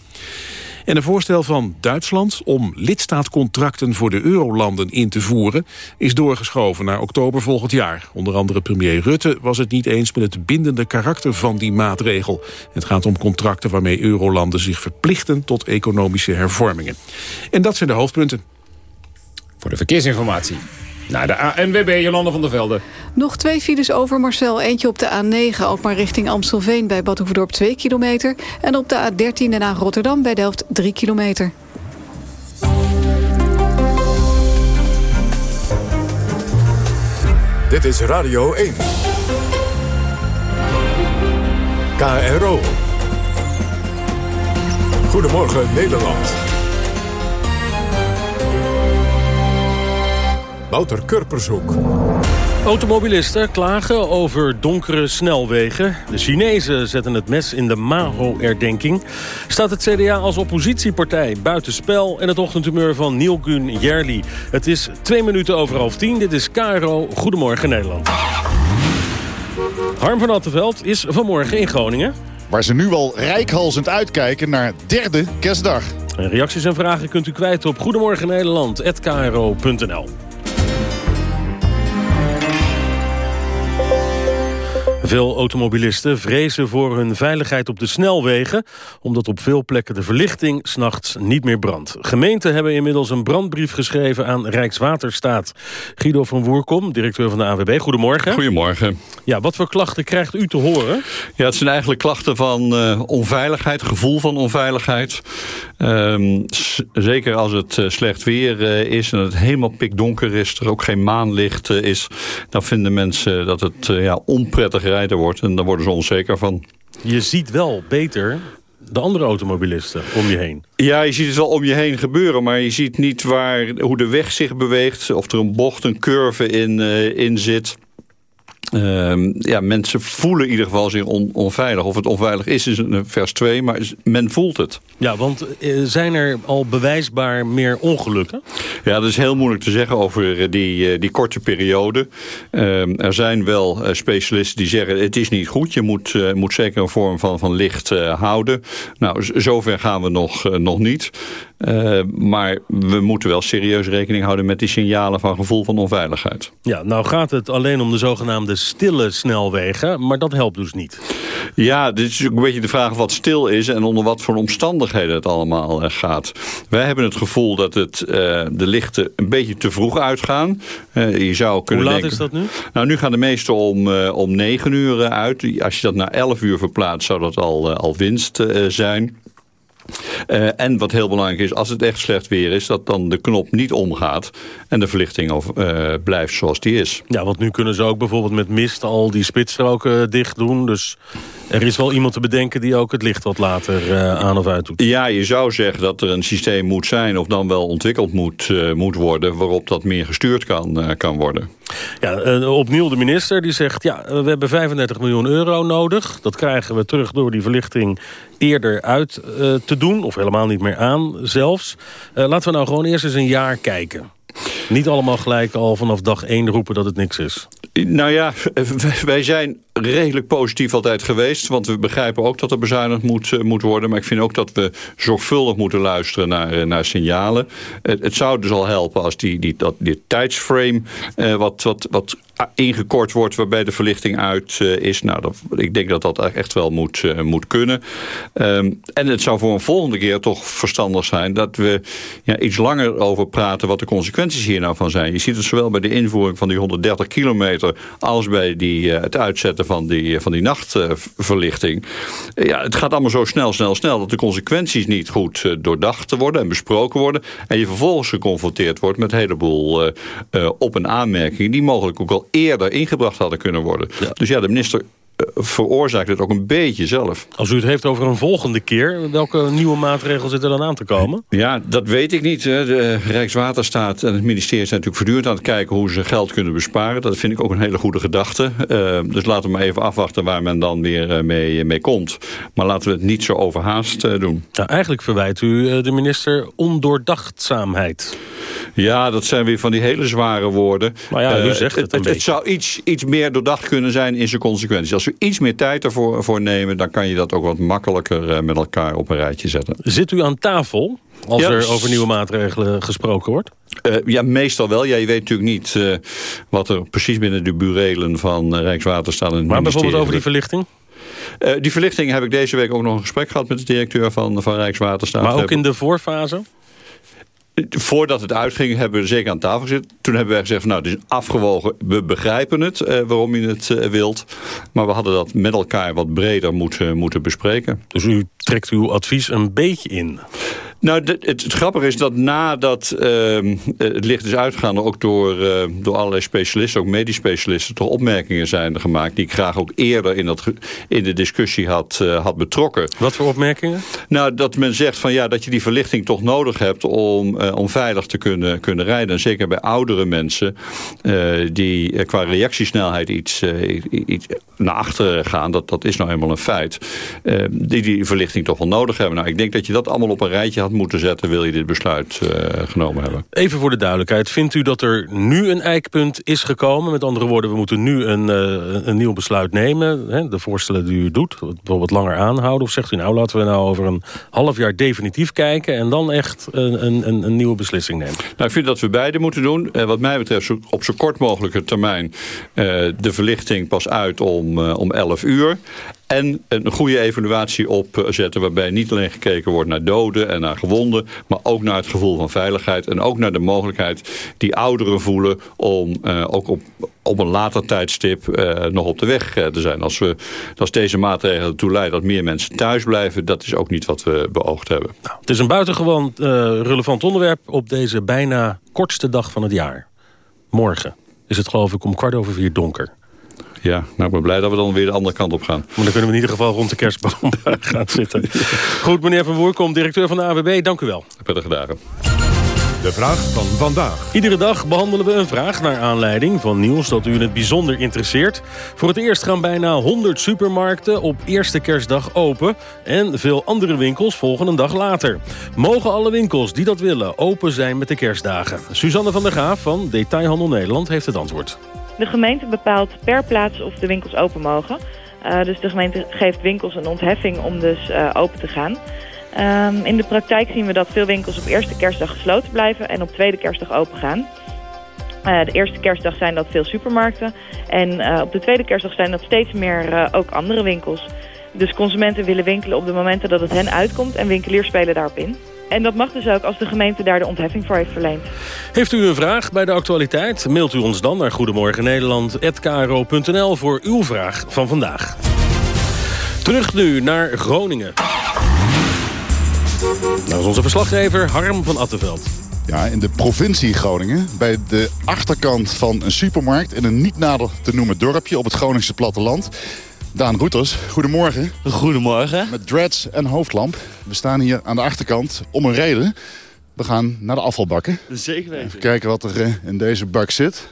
En een voorstel van Duitsland om lidstaatcontracten voor de eurolanden in te voeren is doorgeschoven naar oktober volgend jaar. Onder andere premier Rutte was het niet eens met het bindende karakter van die maatregel. Het gaat om contracten waarmee eurolanden zich verplichten tot economische hervormingen. En dat zijn de hoofdpunten. Voor de verkeersinformatie. Naar de ANWB, Jolanda van der Velde. Nog twee files over Marcel. Eentje op de A9, ook maar richting Amstelveen bij Badhoevedorp 2 kilometer. En op de A13 naar Rotterdam bij Delft 3 kilometer. Dit is Radio 1. KRO. Goedemorgen Nederland. Wouter Kurpershoek. Automobilisten klagen over donkere snelwegen. De Chinezen zetten het mes in de Mao-erdenking. Staat het CDA als oppositiepartij buitenspel... en het ochtendhumeur van Neil Gun Jerli. Het is twee minuten over half tien. Dit is KRO. Goedemorgen Nederland. Harm van Attenveld is vanmorgen in Groningen. Waar ze nu al rijkhalsend uitkijken naar derde kerstdag. En reacties en vragen kunt u kwijt op goedemorgennederland.kro.nl. Veel automobilisten vrezen voor hun veiligheid op de snelwegen... omdat op veel plekken de verlichting s'nachts niet meer brandt. Gemeenten hebben inmiddels een brandbrief geschreven aan Rijkswaterstaat. Guido van Woerkom, directeur van de AWB, goedemorgen. Goedemorgen. Ja, wat voor klachten krijgt u te horen? Ja, het zijn eigenlijk klachten van uh, onveiligheid, gevoel van onveiligheid. Um, zeker als het uh, slecht weer uh, is en het helemaal pikdonker is... er ook geen maanlicht is, dan vinden mensen dat het ja, onprettig rijden wordt. En daar worden ze onzeker van. Je ziet wel beter de andere automobilisten om je heen. Ja, je ziet het wel om je heen gebeuren, maar je ziet niet waar, hoe de weg zich beweegt. Of er een bocht, een curve in, uh, in zit. Uh, ja, mensen voelen in ieder geval zich on, onveilig. Of het onveilig is, is een vers 2, maar men voelt het. Ja, want uh, zijn er al bewijsbaar meer ongelukken? Ja, dat is heel moeilijk te zeggen over die, uh, die korte periode. Uh, er zijn wel specialisten die zeggen, het is niet goed. Je moet, moet zeker een vorm van, van licht houden. Nou, zover gaan we nog, nog niet. Uh, maar we moeten wel serieus rekening houden met die signalen van gevoel van onveiligheid. Ja, nou gaat het alleen om de zogenaamde stille snelwegen, maar dat helpt dus niet. Ja, dit is ook een beetje de vraag wat stil is en onder wat voor omstandigheden het allemaal uh, gaat. Wij hebben het gevoel dat het, uh, de lichten een beetje te vroeg uitgaan. je zou kunnen Hoe laat denken, is dat nu? Nou, nu gaan de meeste om, om 9 uur uit. Als je dat naar 11 uur verplaatst, zou dat al, al winst zijn. Uh, en wat heel belangrijk is, als het echt slecht weer is... dat dan de knop niet omgaat en de verlichting uh, blijft zoals die is. Ja, want nu kunnen ze ook bijvoorbeeld met mist al die spitsstroken dicht doen. Dus er is wel iemand te bedenken die ook het licht wat later uh, aan of uit doet. Ja, je zou zeggen dat er een systeem moet zijn... of dan wel ontwikkeld moet, moet worden... waarop dat meer gestuurd kan, kan worden. Ja, opnieuw de minister die zegt... ja, we hebben 35 miljoen euro nodig. Dat krijgen we terug door die verlichting eerder uit uh, doen. Of helemaal niet meer aan zelfs. Uh, laten we nou gewoon eerst eens een jaar kijken. Niet allemaal gelijk al vanaf dag één roepen dat het niks is. Nou ja, (laughs) wij zijn redelijk positief altijd geweest. Want we begrijpen ook dat er bezuinigd moet, uh, moet worden. Maar ik vind ook dat we zorgvuldig moeten luisteren naar, uh, naar signalen. Het, het, zou dus al helpen als die, die, dat, die tijdsframe uh, wat, wat, wat ingekort wordt waarbij de verlichting uit is. Nou, dat, ik denk dat dat echt wel moet, moet kunnen. Um, en het zou voor een volgende keer toch verstandig zijn... dat we ja, iets langer over praten wat de consequenties hier nou van zijn. Je ziet het zowel bij de invoering van die 130 kilometer... als bij die, het uitzetten van die, van die nachtverlichting. ja, het gaat allemaal zo snel, snel, snel... dat de consequenties niet goed doordacht worden en besproken worden... en je vervolgens geconfronteerd wordt met een heleboel op- en aanmerkingen... die mogelijk ook al eerder ingebracht hadden kunnen worden. Ja. Dus ja, de minister veroorzaakt het ook een beetje zelf. Als u het heeft over een volgende keer... welke nieuwe maatregel zit er dan aan te komen? Ja, dat weet ik niet. De Rijkswaterstaat en het ministerie zijn natuurlijk voortdurend aan het kijken... hoe ze geld kunnen besparen. Dat vind ik ook een hele goede gedachte. dus laten we maar even afwachten waar men dan weer mee, mee komt. Maar laten we het niet zo overhaast doen. Nou, eigenlijk verwijt u de minister ondoordachtzaamheid. Ja, dat zijn weer van die hele zware woorden. Maar ja, u zegt het, het, het, zou iets, iets meer doordacht kunnen zijn in zijn consequenties. Als we iets meer tijd ervoor voor nemen... dan kan je dat ook wat makkelijker met elkaar op een rijtje zetten. Zit u aan tafel als er over nieuwe maatregelen gesproken wordt? Uh, ja, meestal wel. Ja, je weet natuurlijk niet uh, wat er precies binnen de burelen van Rijkswaterstaat en Maar bijvoorbeeld over die verlichting? Uh, die verlichting heb ik deze week ook nog een gesprek gehad met de directeur van, van Rijkswaterstaat. Maar ook in de voorfase? Voordat het uitging hebben we zeker aan tafel gezeten. Toen hebben wij gezegd, nou, het is afgewogen. We begrijpen het, eh, waarom je het eh, wilt. Maar we hadden dat met elkaar wat breder moeten, moeten bespreken. Dus u trekt uw advies een beetje in? Nou, het, het, grappige is dat nadat uh, het licht is uitgegaan... ook door, uh, door allerlei specialisten, ook medisch specialisten... toch opmerkingen zijn gemaakt... die ik graag ook eerder in, dat, in de discussie had, uh, had betrokken. Wat voor opmerkingen? Nou, dat men zegt van, ja, dat je die verlichting toch nodig hebt... om, om veilig te kunnen, kunnen rijden. En zeker bij oudere mensen... die qua reactiesnelheid iets, iets naar achteren gaan... Dat, dat is nou helemaal een feit. die die verlichting toch wel nodig hebben. Nou, ik denk dat je dat allemaal op een rijtje had moeten zetten... wil je dit besluit uh, genomen hebben. Even voor de duidelijkheid. Vindt u dat er nu een eikpunt is gekomen? Met andere woorden, we moeten nu een, uh, een nieuw besluit nemen. Hè? De voorstellen die u doet, bijvoorbeeld langer aanhouden. Of zegt u nou, laten we nou over een half jaar definitief kijken... en dan echt een, een, een nieuwe beslissing nemen? Nou, ik vind dat we beide moeten doen. Uh, wat mij betreft op zo kort mogelijke termijn... de verlichting pas uit om, om 11 uur. En een goede evaluatie opzetten waarbij niet alleen gekeken wordt naar doden en naar gewonden, maar ook naar het gevoel van veiligheid en ook naar de mogelijkheid die ouderen voelen om uh, ook op, op een later tijdstip uh, nog op de weg uh, te zijn. Als, we, als deze maatregelen ertoe leiden dat meer mensen thuis blijven, dat is ook niet wat we beoogd hebben. Nou, het is een buitengewoon relevant onderwerp op deze bijna kortste dag van het jaar. Morgen is het geloof ik om kwart over vier donker. Ja, nou, ik ben blij dat we dan weer de andere kant op gaan. Maar dan kunnen we in ieder geval rond de kerstboom (laughs) gaan zitten. Goed, meneer Van Woerkom, directeur van de AWB, dank u wel. Prettige dagen. De vraag van vandaag. Iedere dag behandelen we een vraag naar aanleiding van nieuws dat u in het bijzonder interesseert. Voor het eerst gaan bijna 100 supermarkten op eerste kerstdag open. En veel andere winkels volgen een dag later. Mogen alle winkels die dat willen open zijn met de kerstdagen? Suzanne van der Graaf van Detailhandel Nederland heeft het antwoord. De gemeente bepaalt per plaats of de winkels open mogen. Uh, dus de gemeente geeft winkels een ontheffing om dus uh, open te gaan. Um, in de praktijk zien we dat veel winkels op eerste kerstdag gesloten blijven en op tweede kerstdag open gaan. Uh, de eerste kerstdag zijn dat veel supermarkten en op de tweede kerstdag zijn dat steeds meer ook andere winkels. Dus consumenten willen winkelen op de momenten dat het hen uitkomt en winkeliers spelen daarop in. En dat mag dus ook als de gemeente daar de ontheffing voor heeft verleend. Heeft u een vraag bij de actualiteit? Mailt u ons dan naar Goedemorgen Nederland@kro.nl voor uw vraag van vandaag. Terug nu naar Groningen. Dat is onze verslaggever Harm van Attenveld. Ja, in de provincie Groningen, bij de achterkant van een supermarkt... in een niet nader te noemen dorpje op het Groningse platteland... Daan Roeters, goedemorgen. Goedemorgen. Met dreads en hoofdlamp. We staan hier aan de achterkant om een reden. We gaan naar de afvalbakken. Zeker weten. Even kijken wat er eh, in deze bak zit.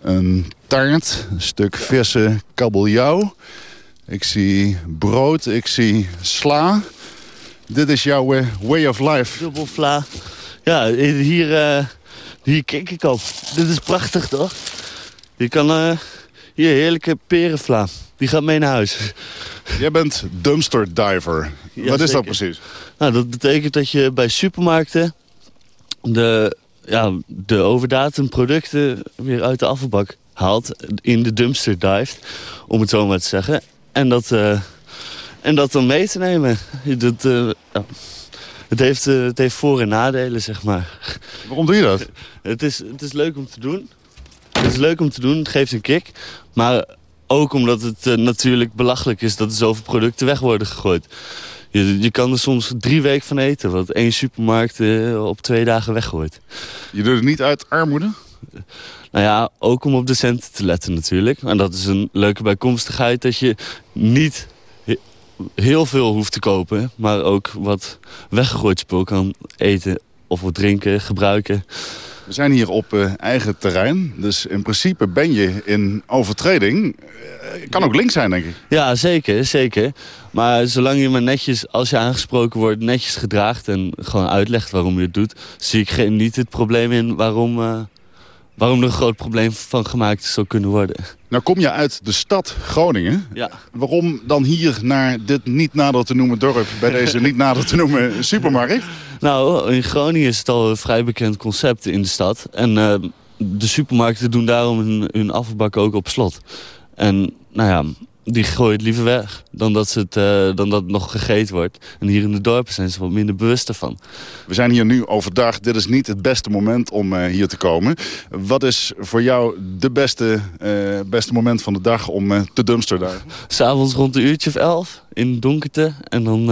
Een taart, een stuk verse kabeljauw. Ik zie brood, ik zie sla. Dit is jouw uh, way of life. Dubbel. Ja, hier, uh, hier kijk ik op. Dit is prachtig, toch? Je kan uh, hier heerlijke perenvla. Die gaat mee naar huis. Jij bent dumpster diver. Ja, Wat is dat precies? Nou, dat betekent dat je bij supermarkten de, ja, de overdatum producten weer uit de afvalbak haalt. In de dumpster dived, om het zo maar te zeggen. En dat, uh, en dat dan mee te nemen. Dat, uh, ja. het, heeft, het heeft voor- en nadelen, zeg maar. Waarom doe je dat? Het is, het is leuk om te doen. Het is leuk om te doen, het geeft een kick. Maar ook omdat het uh, natuurlijk belachelijk is dat er zoveel producten weg worden gegooid. Je, je kan er soms drie weken van eten, wat één supermarkt uh, op twee dagen weggooit. Je doet het niet uit armoede? Nou ja, ook om op de centen te letten natuurlijk. En dat is een leuke bijkomstigheid dat je niet heel veel hoeft te kopen... maar ook wat weggegooid spul kan eten of wat drinken, gebruiken. We zijn hier op uh, eigen terrein, dus in principe ben je in overtreding. Uh, kan ook links zijn, denk ik. Ja, zeker, zeker. Maar zolang je maar netjes, als je aangesproken wordt, netjes gedraagt... en gewoon uitlegt waarom je het doet... zie ik geen, niet het probleem in waarom, uh, waarom er een groot probleem van gemaakt zou kunnen worden. Nou kom je uit de stad Groningen. Ja. Waarom dan hier naar dit niet nader te noemen dorp... bij deze niet nader te noemen supermarkt? Nou, in Groningen is het al een vrij bekend concept in de stad. En uh, de supermarkten doen daarom hun, hun afvalbak ook op slot. En nou ja, die gooien het liever weg dan dat, ze het, uh, dan dat het nog gegeten wordt. En hier in de dorpen zijn ze wat minder bewust ervan. We zijn hier nu overdag. Dit is niet het beste moment om uh, hier te komen. Wat is voor jou de beste, uh, beste moment van de dag om te dumpster daar? S'avonds rond een uurtje of elf in donkerte. En dan,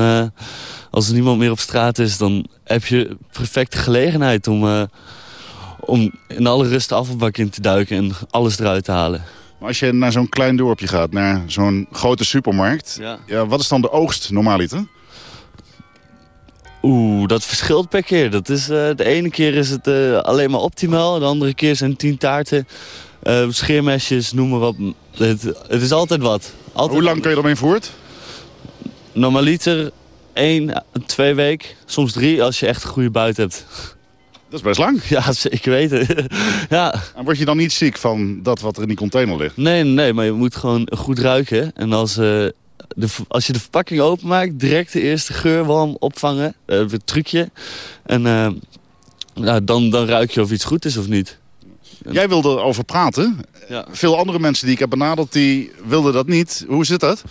als er niemand meer op straat is, dan heb je perfecte gelegenheid om, om in alle rust de afvalbak in te duiken en alles eruit te halen. Maar als je naar zo'n klein dorpje gaat, naar zo'n grote supermarkt... Ja. Ja, wat is dan de oogst normaaliter? Oeh, dat verschilt per keer. Dat is, uh, de ene keer is het uh, alleen maar optimaal. De andere keer zijn tien taarten, uh, scheermesjes, noem maar op. Het, het is altijd wat. Altijd Hoe lang kun je ermee voort? Normaliter één, twee weken. Soms drie als je echt een goede buit hebt. Dat is best lang. Ja, zeker weten. (laughs) ja. En word je dan niet ziek van dat wat er in die container ligt? Nee, nee, maar je moet gewoon goed ruiken. En als, uh, de, als je de verpakking openmaakt, direct de eerste geurwalm opvangen. Uh, het trucje. En uh, nou, dan, dan ruik je of iets goed is of niet. Jij wilde erover praten. Ja. Veel andere mensen die ik heb benaderd, die wilden dat niet. Hoe zit dat?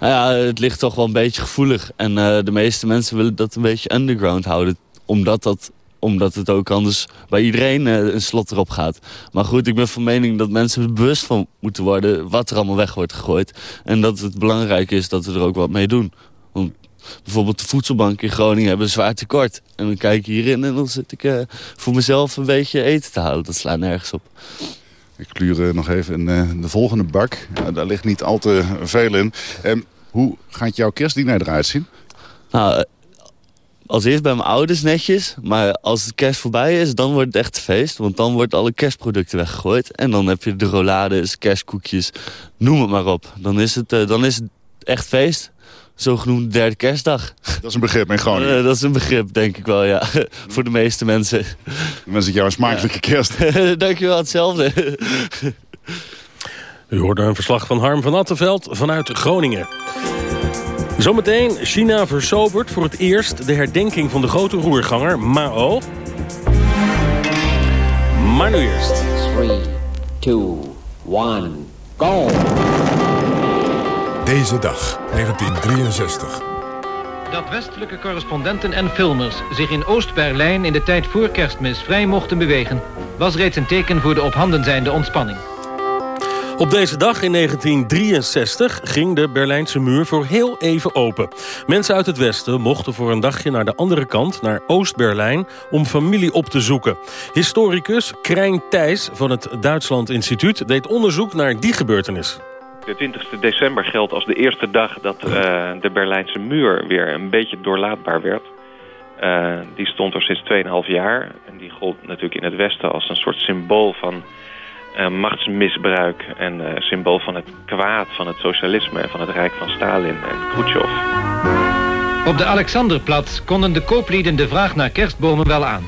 Nou ja, het ligt toch wel een beetje gevoelig. En de meeste mensen willen dat een beetje underground houden. Omdat dat omdat het ook anders bij iedereen uh, een slot erop gaat. Maar goed, ik ben van mening dat mensen er bewust van moeten worden... wat er allemaal weg wordt gegooid. En dat het belangrijk is dat we er ook wat mee doen. Want bijvoorbeeld de voedselbank in Groningen hebben een zwaar tekort. En dan kijk ik hierin en dan zit ik uh, voor mezelf een beetje eten te halen. Dat slaat nergens op. Ik kluur uh, nog even in de volgende bak. daar ligt niet al te veel in. hoe gaat jouw kerstdiner eruit zien? Nou, als eerst bij mijn ouders netjes. Maar als het kerst voorbij is, dan wordt het echt feest. Want dan worden alle kerstproducten weggegooid. En dan heb je de rollades, kerstkoekjes, noem het maar op. Dan is het, uh, dan is het echt feest. Zogenoemde derde kerstdag. Dat is een begrip in Groningen? Uh, dat is een begrip, denk ik wel, ja. (laughs) Voor de meeste mensen. Dan wens ik jou een smakelijke ja. kerst. (laughs) Dankjewel, hetzelfde. U hoorde een verslag van Harm van Attenveld vanuit Groningen. Zometeen, China versobert voor het eerst de herdenking van de grote roerganger Mao. Maar nu eerst. 3, 2, 1, go! Deze dag, 1963. Dat westelijke correspondenten en filmers zich in Oost-Berlijn in de tijd voor kerstmis vrij mochten bewegen, was reeds een teken voor de op handen zijnde ontspanning. Op deze dag in 1963 ging de Berlijnse muur voor heel even open. Mensen uit het westen mochten voor een dagje naar de andere kant, naar Oost-Berlijn, om familie op te zoeken. Historicus Krijn Thijs van het Duitsland Instituut deed onderzoek naar die gebeurtenis. De 20 december geldt als de eerste dag dat uh, de Berlijnse muur weer een beetje doorlaatbaar werd. Uh, die stond er sinds 2,5 jaar en die gold natuurlijk in het westen als een soort symbool van uh, machtsmisbruik en uh, symbool van het kwaad van het socialisme en van het rijk van Stalin en Khrushchev. Op de Alexanderplatz konden de kooplieden de vraag naar kerstbomen wel aan.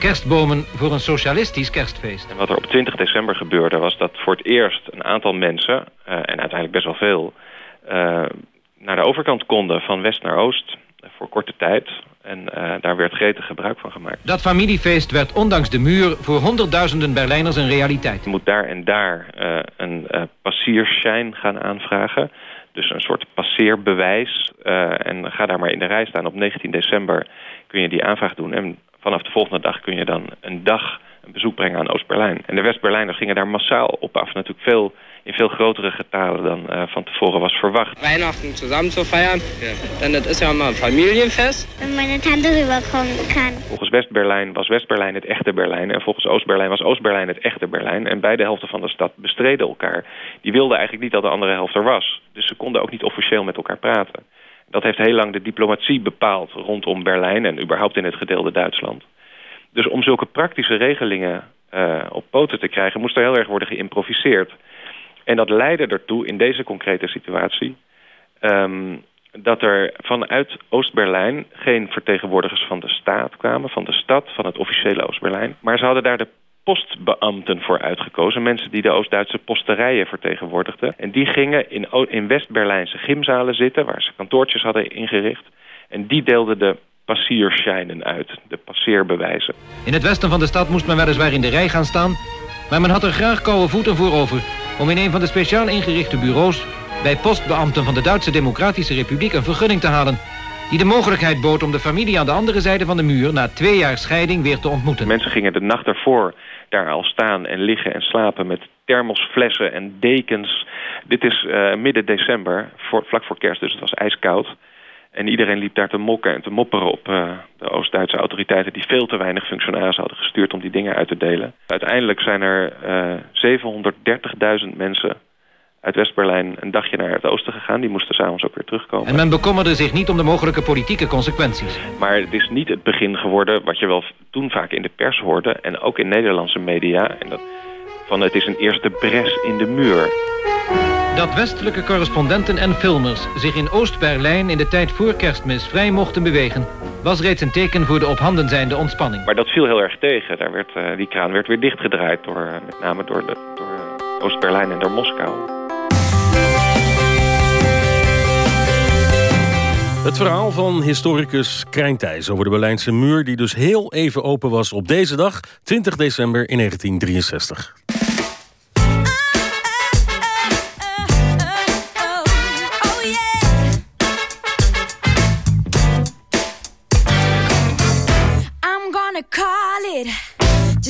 Kerstbomen voor een socialistisch kerstfeest. En wat er op 20 december gebeurde was dat voor het eerst een aantal mensen, uh, en uiteindelijk best wel veel, naar de overkant konden van west naar oost voor korte tijd. En uh, daar werd gretig gebruik van gemaakt. Dat familiefeest werd ondanks de muur voor honderdduizenden Berlijners een realiteit. Je moet daar en daar uh, een uh, gaan aanvragen. Dus een soort passeerbewijs. en ga daar maar in de rij staan. Op 19 december kun je die aanvraag doen. En vanaf de volgende dag kun je dan een dag een bezoek brengen aan Oost-Berlijn. En de West-Berlijners gingen daar massaal op af. Natuurlijk veel, in veel grotere getalen dan uh, van tevoren was verwacht. Weihnachten zusammen zu feiern, ja. denn das ist ja mal ein Familienfest. Wenn meine Tante rüberkommen kann. Volgens West-Berlijn was West-Berlijn het echte Berlijn. En volgens Oost-Berlijn was Oost-Berlijn het echte Berlijn. En beide helften van de stad bestreden elkaar. Die wilden eigenlijk niet dat de andere helft er was. Dus ze konden ook niet officieel met elkaar praten. Dat heeft heel lang de diplomatie bepaald rondom Berlijn en überhaupt in het gedeelde Duitsland. Dus om zulke praktische regelingen uh, op poten te krijgen... moest er heel erg worden geïmproviseerd. En dat leidde ertoe in deze concrete situatie... Um, dat er vanuit Oost-Berlijn geen vertegenwoordigers van de staat kwamen... van de stad, van het officiële Oost-Berlijn. Maar ze hadden daar de postbeambten voor uitgekozen. Mensen die de Oost-Duitse posterijen vertegenwoordigden. En die gingen in, in West-Berlijnse gymzalen zitten... waar ze kantoortjes hadden ingericht. En die deelden de passierschijnen uit, de passeerbewijzen. In het westen van de stad moest men weliswaar in de rij gaan staan... maar men had er graag koude voeten voor over... om in een van de speciaal ingerichte bureaus... bij postbeambten van de Duitse Democratische Republiek een vergunning te halen... die de mogelijkheid bood om de familie aan de andere zijde van de muur... na twee jaar scheiding weer te ontmoeten. Mensen gingen de nacht ervoor daar al staan en liggen en slapen met thermosflessen en dekens. Dit is uh, midden december, voor, vlak voor kerst, dus het was ijskoud. En iedereen liep daar te mokken en te mopperen op uh, de Oost-Duitse autoriteiten... die veel te weinig functionarissen hadden gestuurd om die dingen uit te delen. Uiteindelijk zijn er uh, 730.000 mensen uit West-Berlijn een dagje naar het oosten gegaan. Die moesten s'avonds ook weer terugkomen. En men bekommerde zich niet om de mogelijke politieke consequenties. Maar het is niet het begin geworden wat je wel toen vaak in de pers hoorde... en ook in Nederlandse media. En dat, van het is een eerste bres in de muur. Dat westelijke correspondenten en filmers zich in Oost-Berlijn in de tijd voor kerstmis vrij mochten bewegen, was reeds een teken voor de op handen zijnde ontspanning. Maar dat viel heel erg tegen. Daar werd, uh, die kraan werd weer dichtgedraaid, door, uh, met name door, de, door uh, Oost-Berlijn en door Moskou. Het verhaal van historicus Krijn Thijs over de Berlijnse muur... die dus heel even open was op deze dag, 20 december in 1963.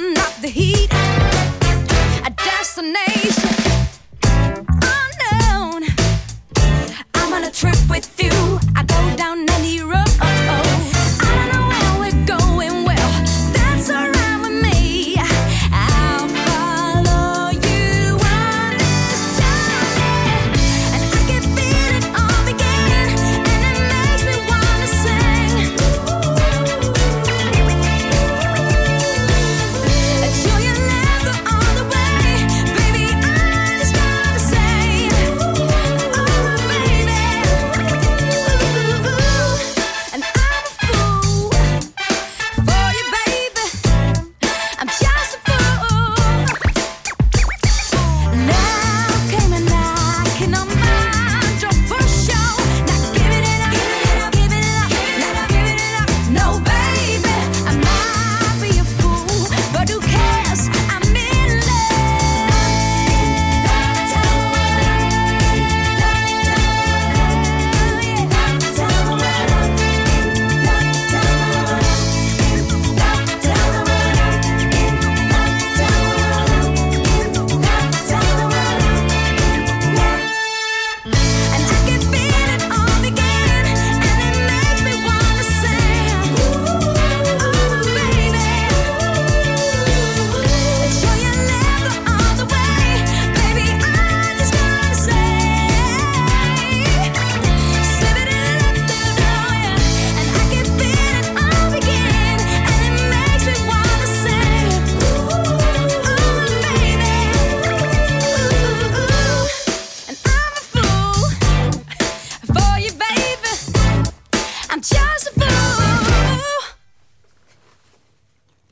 turn up the heat. A destination unknown. I'm on a trip with you.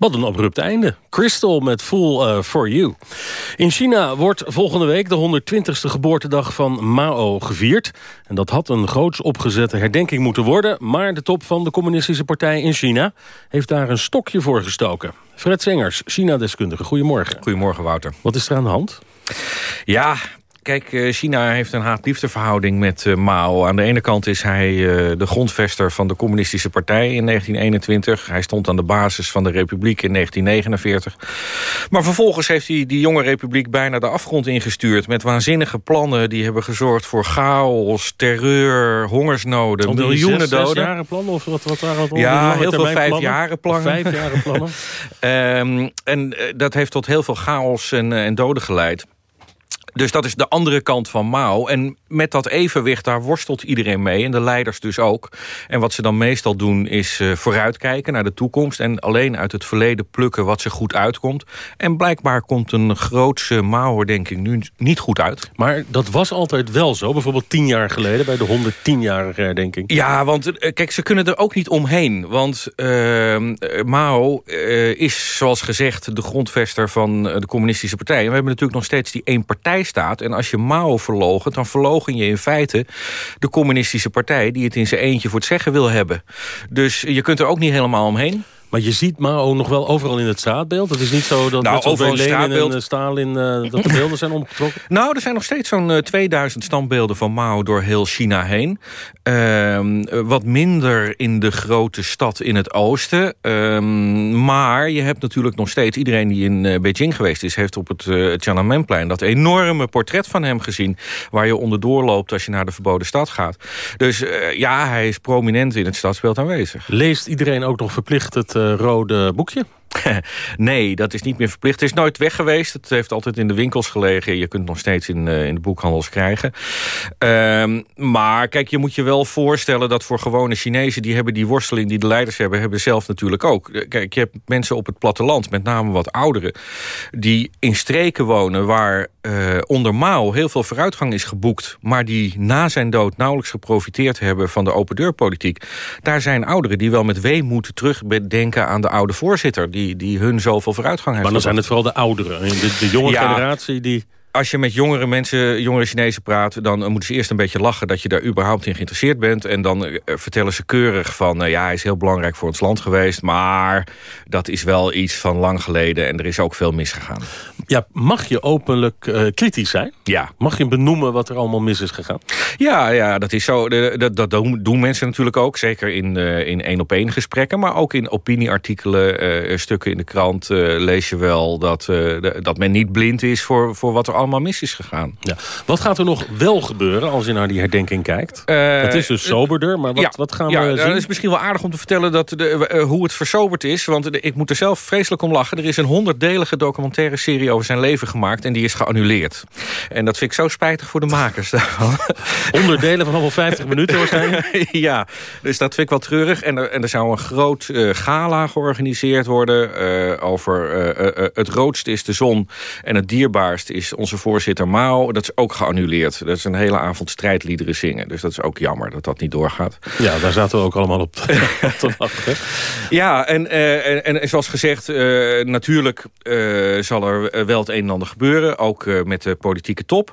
Wat een abrupt einde. Crystal met Full uh, For You. In China wordt volgende week de 120ste geboortedag van Mao gevierd. En dat had een groots opgezette herdenking moeten worden... maar de top van de communistische partij in China... heeft daar een stokje voor gestoken. Fred Zengers, China-deskundige. Goedemorgen. Goedemorgen, Wouter. Wat is er aan de hand? Ja, Kijk, eh, China heeft een haat-liefdeverhouding met uh, Mao. Aan de ene kant is hij uh, de grondvester van de communistische partij in 1921. Hij stond aan de basis van de republiek in 1949. Maar vervolgens heeft hij die jonge republiek bijna de afgrond ingestuurd... met waanzinnige plannen die hebben gezorgd voor chaos, terreur, hongersnoden, Om miljoenen zes, doden. Zes jaren plannen of wat, wat waren het? Ja, heel veel vijfjaren plannen. Vijfjaren plannen. um, (laughs) en dat heeft tot heel veel chaos en, en doden geleid. Dus dat is de andere kant van Mao. En met dat evenwicht, daar worstelt iedereen mee. En de leiders dus ook. En wat ze dan meestal doen, is uh, vooruitkijken naar de toekomst. En alleen uit het verleden plukken wat ze goed uitkomt. En blijkbaar komt een grootse Mao-herdenking nu niet goed uit. Maar dat was altijd wel zo. Bijvoorbeeld tien jaar geleden bij de 110-jarige herdenking. Ja, want uh, kijk, ze kunnen er ook niet omheen. Want uh, Mao is, zoals gezegd, de grondvester van de communistische partij. En we hebben natuurlijk nog steeds die één partij staat. En als je Mao verloochent, dan verlogen je in feite de communistische partij... die het in zijn eentje voor het zeggen wil hebben. Dus je kunt er ook niet helemaal omheen. Maar je ziet Mao nog wel overal in het straatbeeld. Het is niet zo dat nou, overal Lenin en Stalin uh, dat de beelden zijn omgetrokken. (laughs) Nou, er zijn nog steeds zo'n uh, 2000 standbeelden van Mao door heel China heen. Uh, wat minder in de grote stad in het oosten. Ehm, maar je hebt natuurlijk nog steeds... iedereen die in uh, Beijing geweest is... heeft op het Tiananmenplein dat enorme portret van hem gezien... waar je onderdoor loopt als je naar de verboden stad gaat. Dus ja, hij is prominent in het stadsbeeld aanwezig. Leest iedereen ook nog verplicht het rode boekje? (laughs) nee, dat is niet meer verplicht. Het is nooit weg geweest. Het heeft altijd in de winkels gelegen. Je kunt het nog steeds in, uh, in de boekhandels krijgen. Um, maar kijk, je moet je wel voorstellen dat voor gewone Chinezen... die hebben die worsteling die de leiders hebben... hebben zelf natuurlijk ook. Kijk, je hebt mensen op het platteland, met name wat ouderen... die in streken wonen waar uh, onder heel veel vooruitgang is geboekt... maar die na zijn dood nauwelijks geprofiteerd hebben... van de open deurpolitiek. Daar zijn ouderen die wel met weemoed terugdenken aan de oude voorzitter... Die die, die hun zoveel vooruitgang heeft. Maar dan zijn het vooral de ouderen. De, de jonge ja, generatie die... Als je met jongere mensen, jongere Chinezen praat... dan moeten ze eerst een beetje lachen dat je daar überhaupt in geïnteresseerd bent. En dan uh, vertellen ze keurig van... Ja, hij is heel belangrijk voor ons land geweest... maar dat is wel iets van lang geleden en er is ook veel misgegaan. Ja, mag je openlijk uh, kritisch zijn? Ja. Mag je benoemen wat er allemaal mis is gegaan? Ja, ja dat is zo. Dat, dat doen mensen natuurlijk ook. Zeker in in één-op-één gesprekken. Maar ook in opinieartikelen, stukken in de krant... lees je wel dat, dat men niet blind is voor, voor wat er allemaal mis is gegaan. Ja. Wat gaat er nog wel gebeuren als je naar die herdenking kijkt? Uh, het is dus soberder, maar wat, ja, wat gaan ja, we zien? Het is misschien wel aardig om te vertellen dat de, uh, hoe het versoberd is. Want de, ik moet er zelf vreselijk om lachen. Er is een honderddelige documentaire serie over zijn leven gemaakt... en die is geannuleerd. En dat vind ik zo spijtig voor de makers (laughs) daarvan. Honderddelen van allemaal 50 minuten waarschijnlijk? (laughs) ja, dus dat vind ik wel treurig. En er, en er zou een groot uh, gala georganiseerd worden... over het roodste is de zon en het dierbaarst is onze voorzitter Mao, dat is ook geannuleerd. Dat is een hele avond strijdliederen zingen. Dus dat is ook jammer dat dat niet doorgaat. Ja, daar zaten we ook allemaal op te (laughs) wachten. Ja, en, uh, en, en, zoals gezegd, uh, natuurlijk uh, zal er wel het een en ander gebeuren. Ook met de politieke top.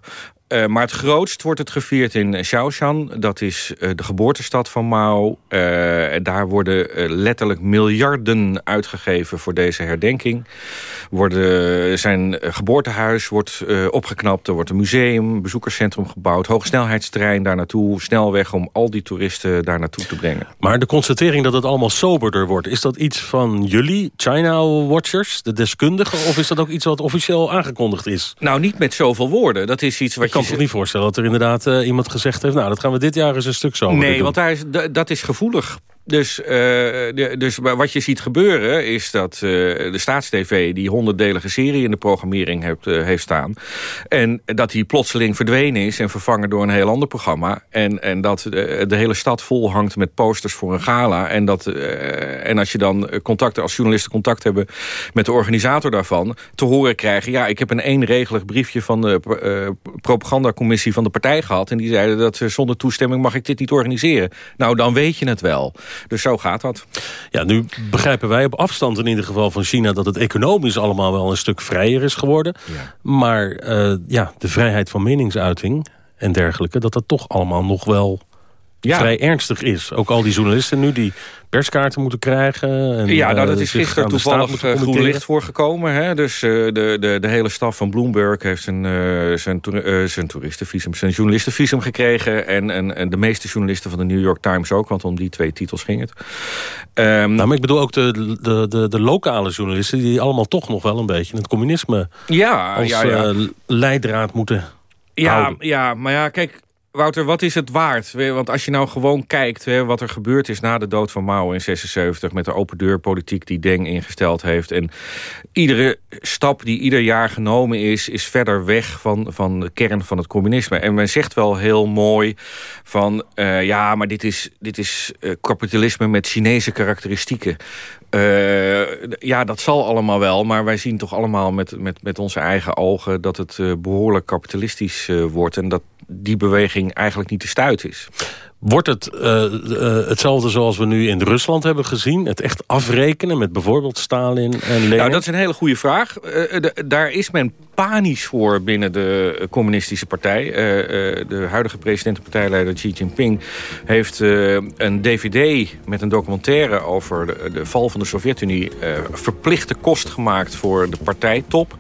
Uh, maar het grootst wordt het gevierd in Shaoshan. Dat is uh, de geboortestad van Mao. Uh, daar worden letterlijk miljarden uitgegeven voor deze herdenking. Worden, zijn geboortehuis wordt opgeknapt. Er wordt een museum, bezoekerscentrum gebouwd. Hoogsnelheidstrein daar naartoe. Snelweg om al die toeristen daar naartoe te brengen. Maar de constatering dat het allemaal soberder wordt... is dat iets van jullie, China Watchers, de deskundigen... of is dat ook iets wat officieel aangekondigd is? Nou, niet met zoveel woorden. Dat is iets wat je kan me niet voorstellen dat er inderdaad uh, iemand gezegd heeft... nou, dat gaan we dit jaar eens een stuk zo Nee, doen. want daar is, dat is gevoelig. Dus, de, dus wat je ziet gebeuren is dat uh, de Staatstv... die honderddelige serie in de programmering heeft, uh, heeft staan... en dat die plotseling verdwenen is en vervangen door een heel ander programma... en, en dat de, de hele stad vol hangt met posters voor een gala... en, dat, en als je dan contact, als journalisten contact hebben met de organisator daarvan... te horen krijgen, ja, ik heb een eenregelig briefje van de propagandacommissie van de partij gehad... en die zeiden dat zonder toestemming mag ik dit niet organiseren. Nou, dan weet je het wel. Dus zo gaat dat. Ja, nu begrijpen wij op afstand in ieder geval van China... dat het economisch allemaal wel een stuk vrijer is geworden. Maar uh, ja, de vrijheid van meningsuiting en dergelijke... dat dat toch allemaal nog wel ja. vrij ernstig is. Ook al die journalisten nu die perskaarten moeten krijgen. En, ja, nou, dat uh, is gisteren toevallig uh, groen licht voorgekomen. Hè? Dus uh, de, de, de hele staf van Bloomberg heeft zijn, zijn, zijn toeristenvisum, zijn journalistenvisum gekregen. En, en, en de meeste journalisten van de New York Times ook, want om die twee titels ging het. Um, nou, maar ik bedoel ook de, de, de, de, lokale journalisten, die allemaal toch nog wel een beetje het communisme ja, als ja, ja. leidraad moeten ja, houden. Ja, maar ja, kijk, Wouter, wat is het waard? Want als je nou gewoon kijkt wat er gebeurd is na de dood van Mao in 76... met de open deurpolitiek die Deng ingesteld heeft... en iedere stap die ieder jaar genomen is... is verder weg van, van de kern van het communisme. En men zegt wel heel mooi van... Uh, ja, maar dit is, dit is uh, kapitalisme met Chinese karakteristieken. Uh, ja, dat zal allemaal wel, maar wij zien toch allemaal met, met, met onze eigen ogen... dat het behoorlijk kapitalistisch wordt en dat die beweging eigenlijk niet te stuiten is. Wordt het uh, uh, hetzelfde zoals we nu in Rusland hebben gezien? Het echt afrekenen met bijvoorbeeld Stalin en Lenin? Nou, dat is een hele goede vraag. De, daar is men panisch voor binnen de communistische partij. de huidige president en partijleider Xi Jinping... heeft een dvd met een documentaire over de, de val van de Sovjet-Unie... verplichte kost gemaakt voor de partijtop.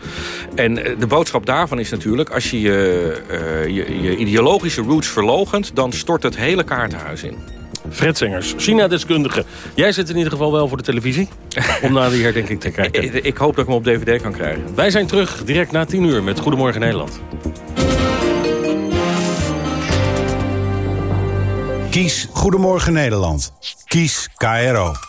En de boodschap daarvan is natuurlijk... als je je, je, je ideologische roots verlogent... dan stort het hele kaartenhuis in. Fred Sengers, China-deskundige. Jij zit in ieder geval wel voor de televisie. om naar die herdenking te kijken. (laughs) ik, ik, hoop dat ik hem op DVD kan krijgen. Wij zijn terug direct na 10 uur met Goedemorgen Nederland. Kies Goedemorgen Nederland. Kies KRO.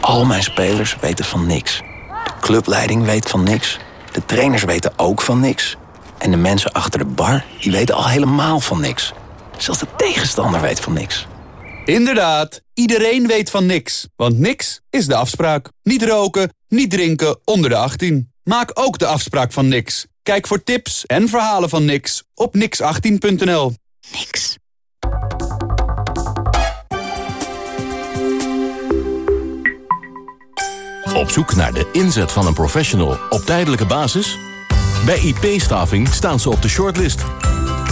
Al mijn spelers weten van niks. De clubleiding weet van niks. De trainers weten ook van niks. En de mensen achter de bar, die weten al helemaal van niks. Zelfs de tegenstander weet van niks. Inderdaad, iedereen weet van niks. Want niks is de afspraak. Niet roken, niet drinken onder de 18. Maak ook de afspraak van niks. Kijk voor tips en verhalen van niks op nix18.nl. Niks. Op zoek naar de inzet van een professional op tijdelijke basis? Bij IP-staving staan ze op de shortlist.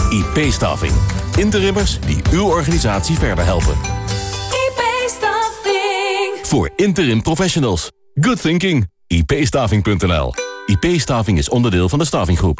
IP-staving. Interimmers die uw organisatie verder helpen. IP-staving. Voor interim professionals. Good thinking. ipstaving.nl IP-staving is onderdeel van de Stavinggroep.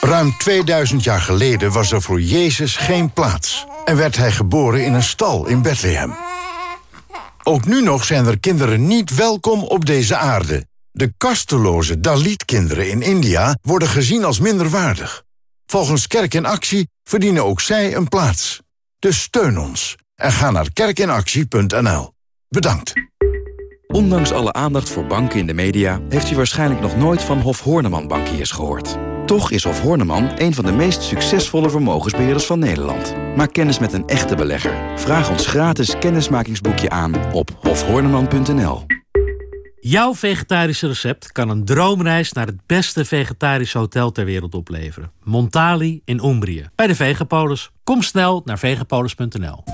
Ruim 2000 jaar geleden was er voor Jezus geen plaats. En werd hij geboren in een stal in Bethlehem. Ook nu nog zijn er kinderen niet welkom op deze aarde. De kasteloze Dalit-kinderen in India worden gezien als minderwaardig. Volgens Kerk in Actie verdienen ook zij een plaats. Dus steun ons en ga naar kerkinactie.nl. Bedankt. Ondanks alle aandacht voor banken in de media... heeft u waarschijnlijk nog nooit van Hof Horneman Bankiers gehoord. Toch is Hof Horneman een van de meest succesvolle vermogensbeheerders van Nederland. Maak kennis met een echte belegger. Vraag ons gratis kennismakingsboekje aan op hofhorneman.nl. Jouw vegetarische recept kan een droomreis naar het beste vegetarische hotel ter wereld opleveren. Montali in Umbrië, bij de Vegapolis. Kom snel naar vegapolis.nl.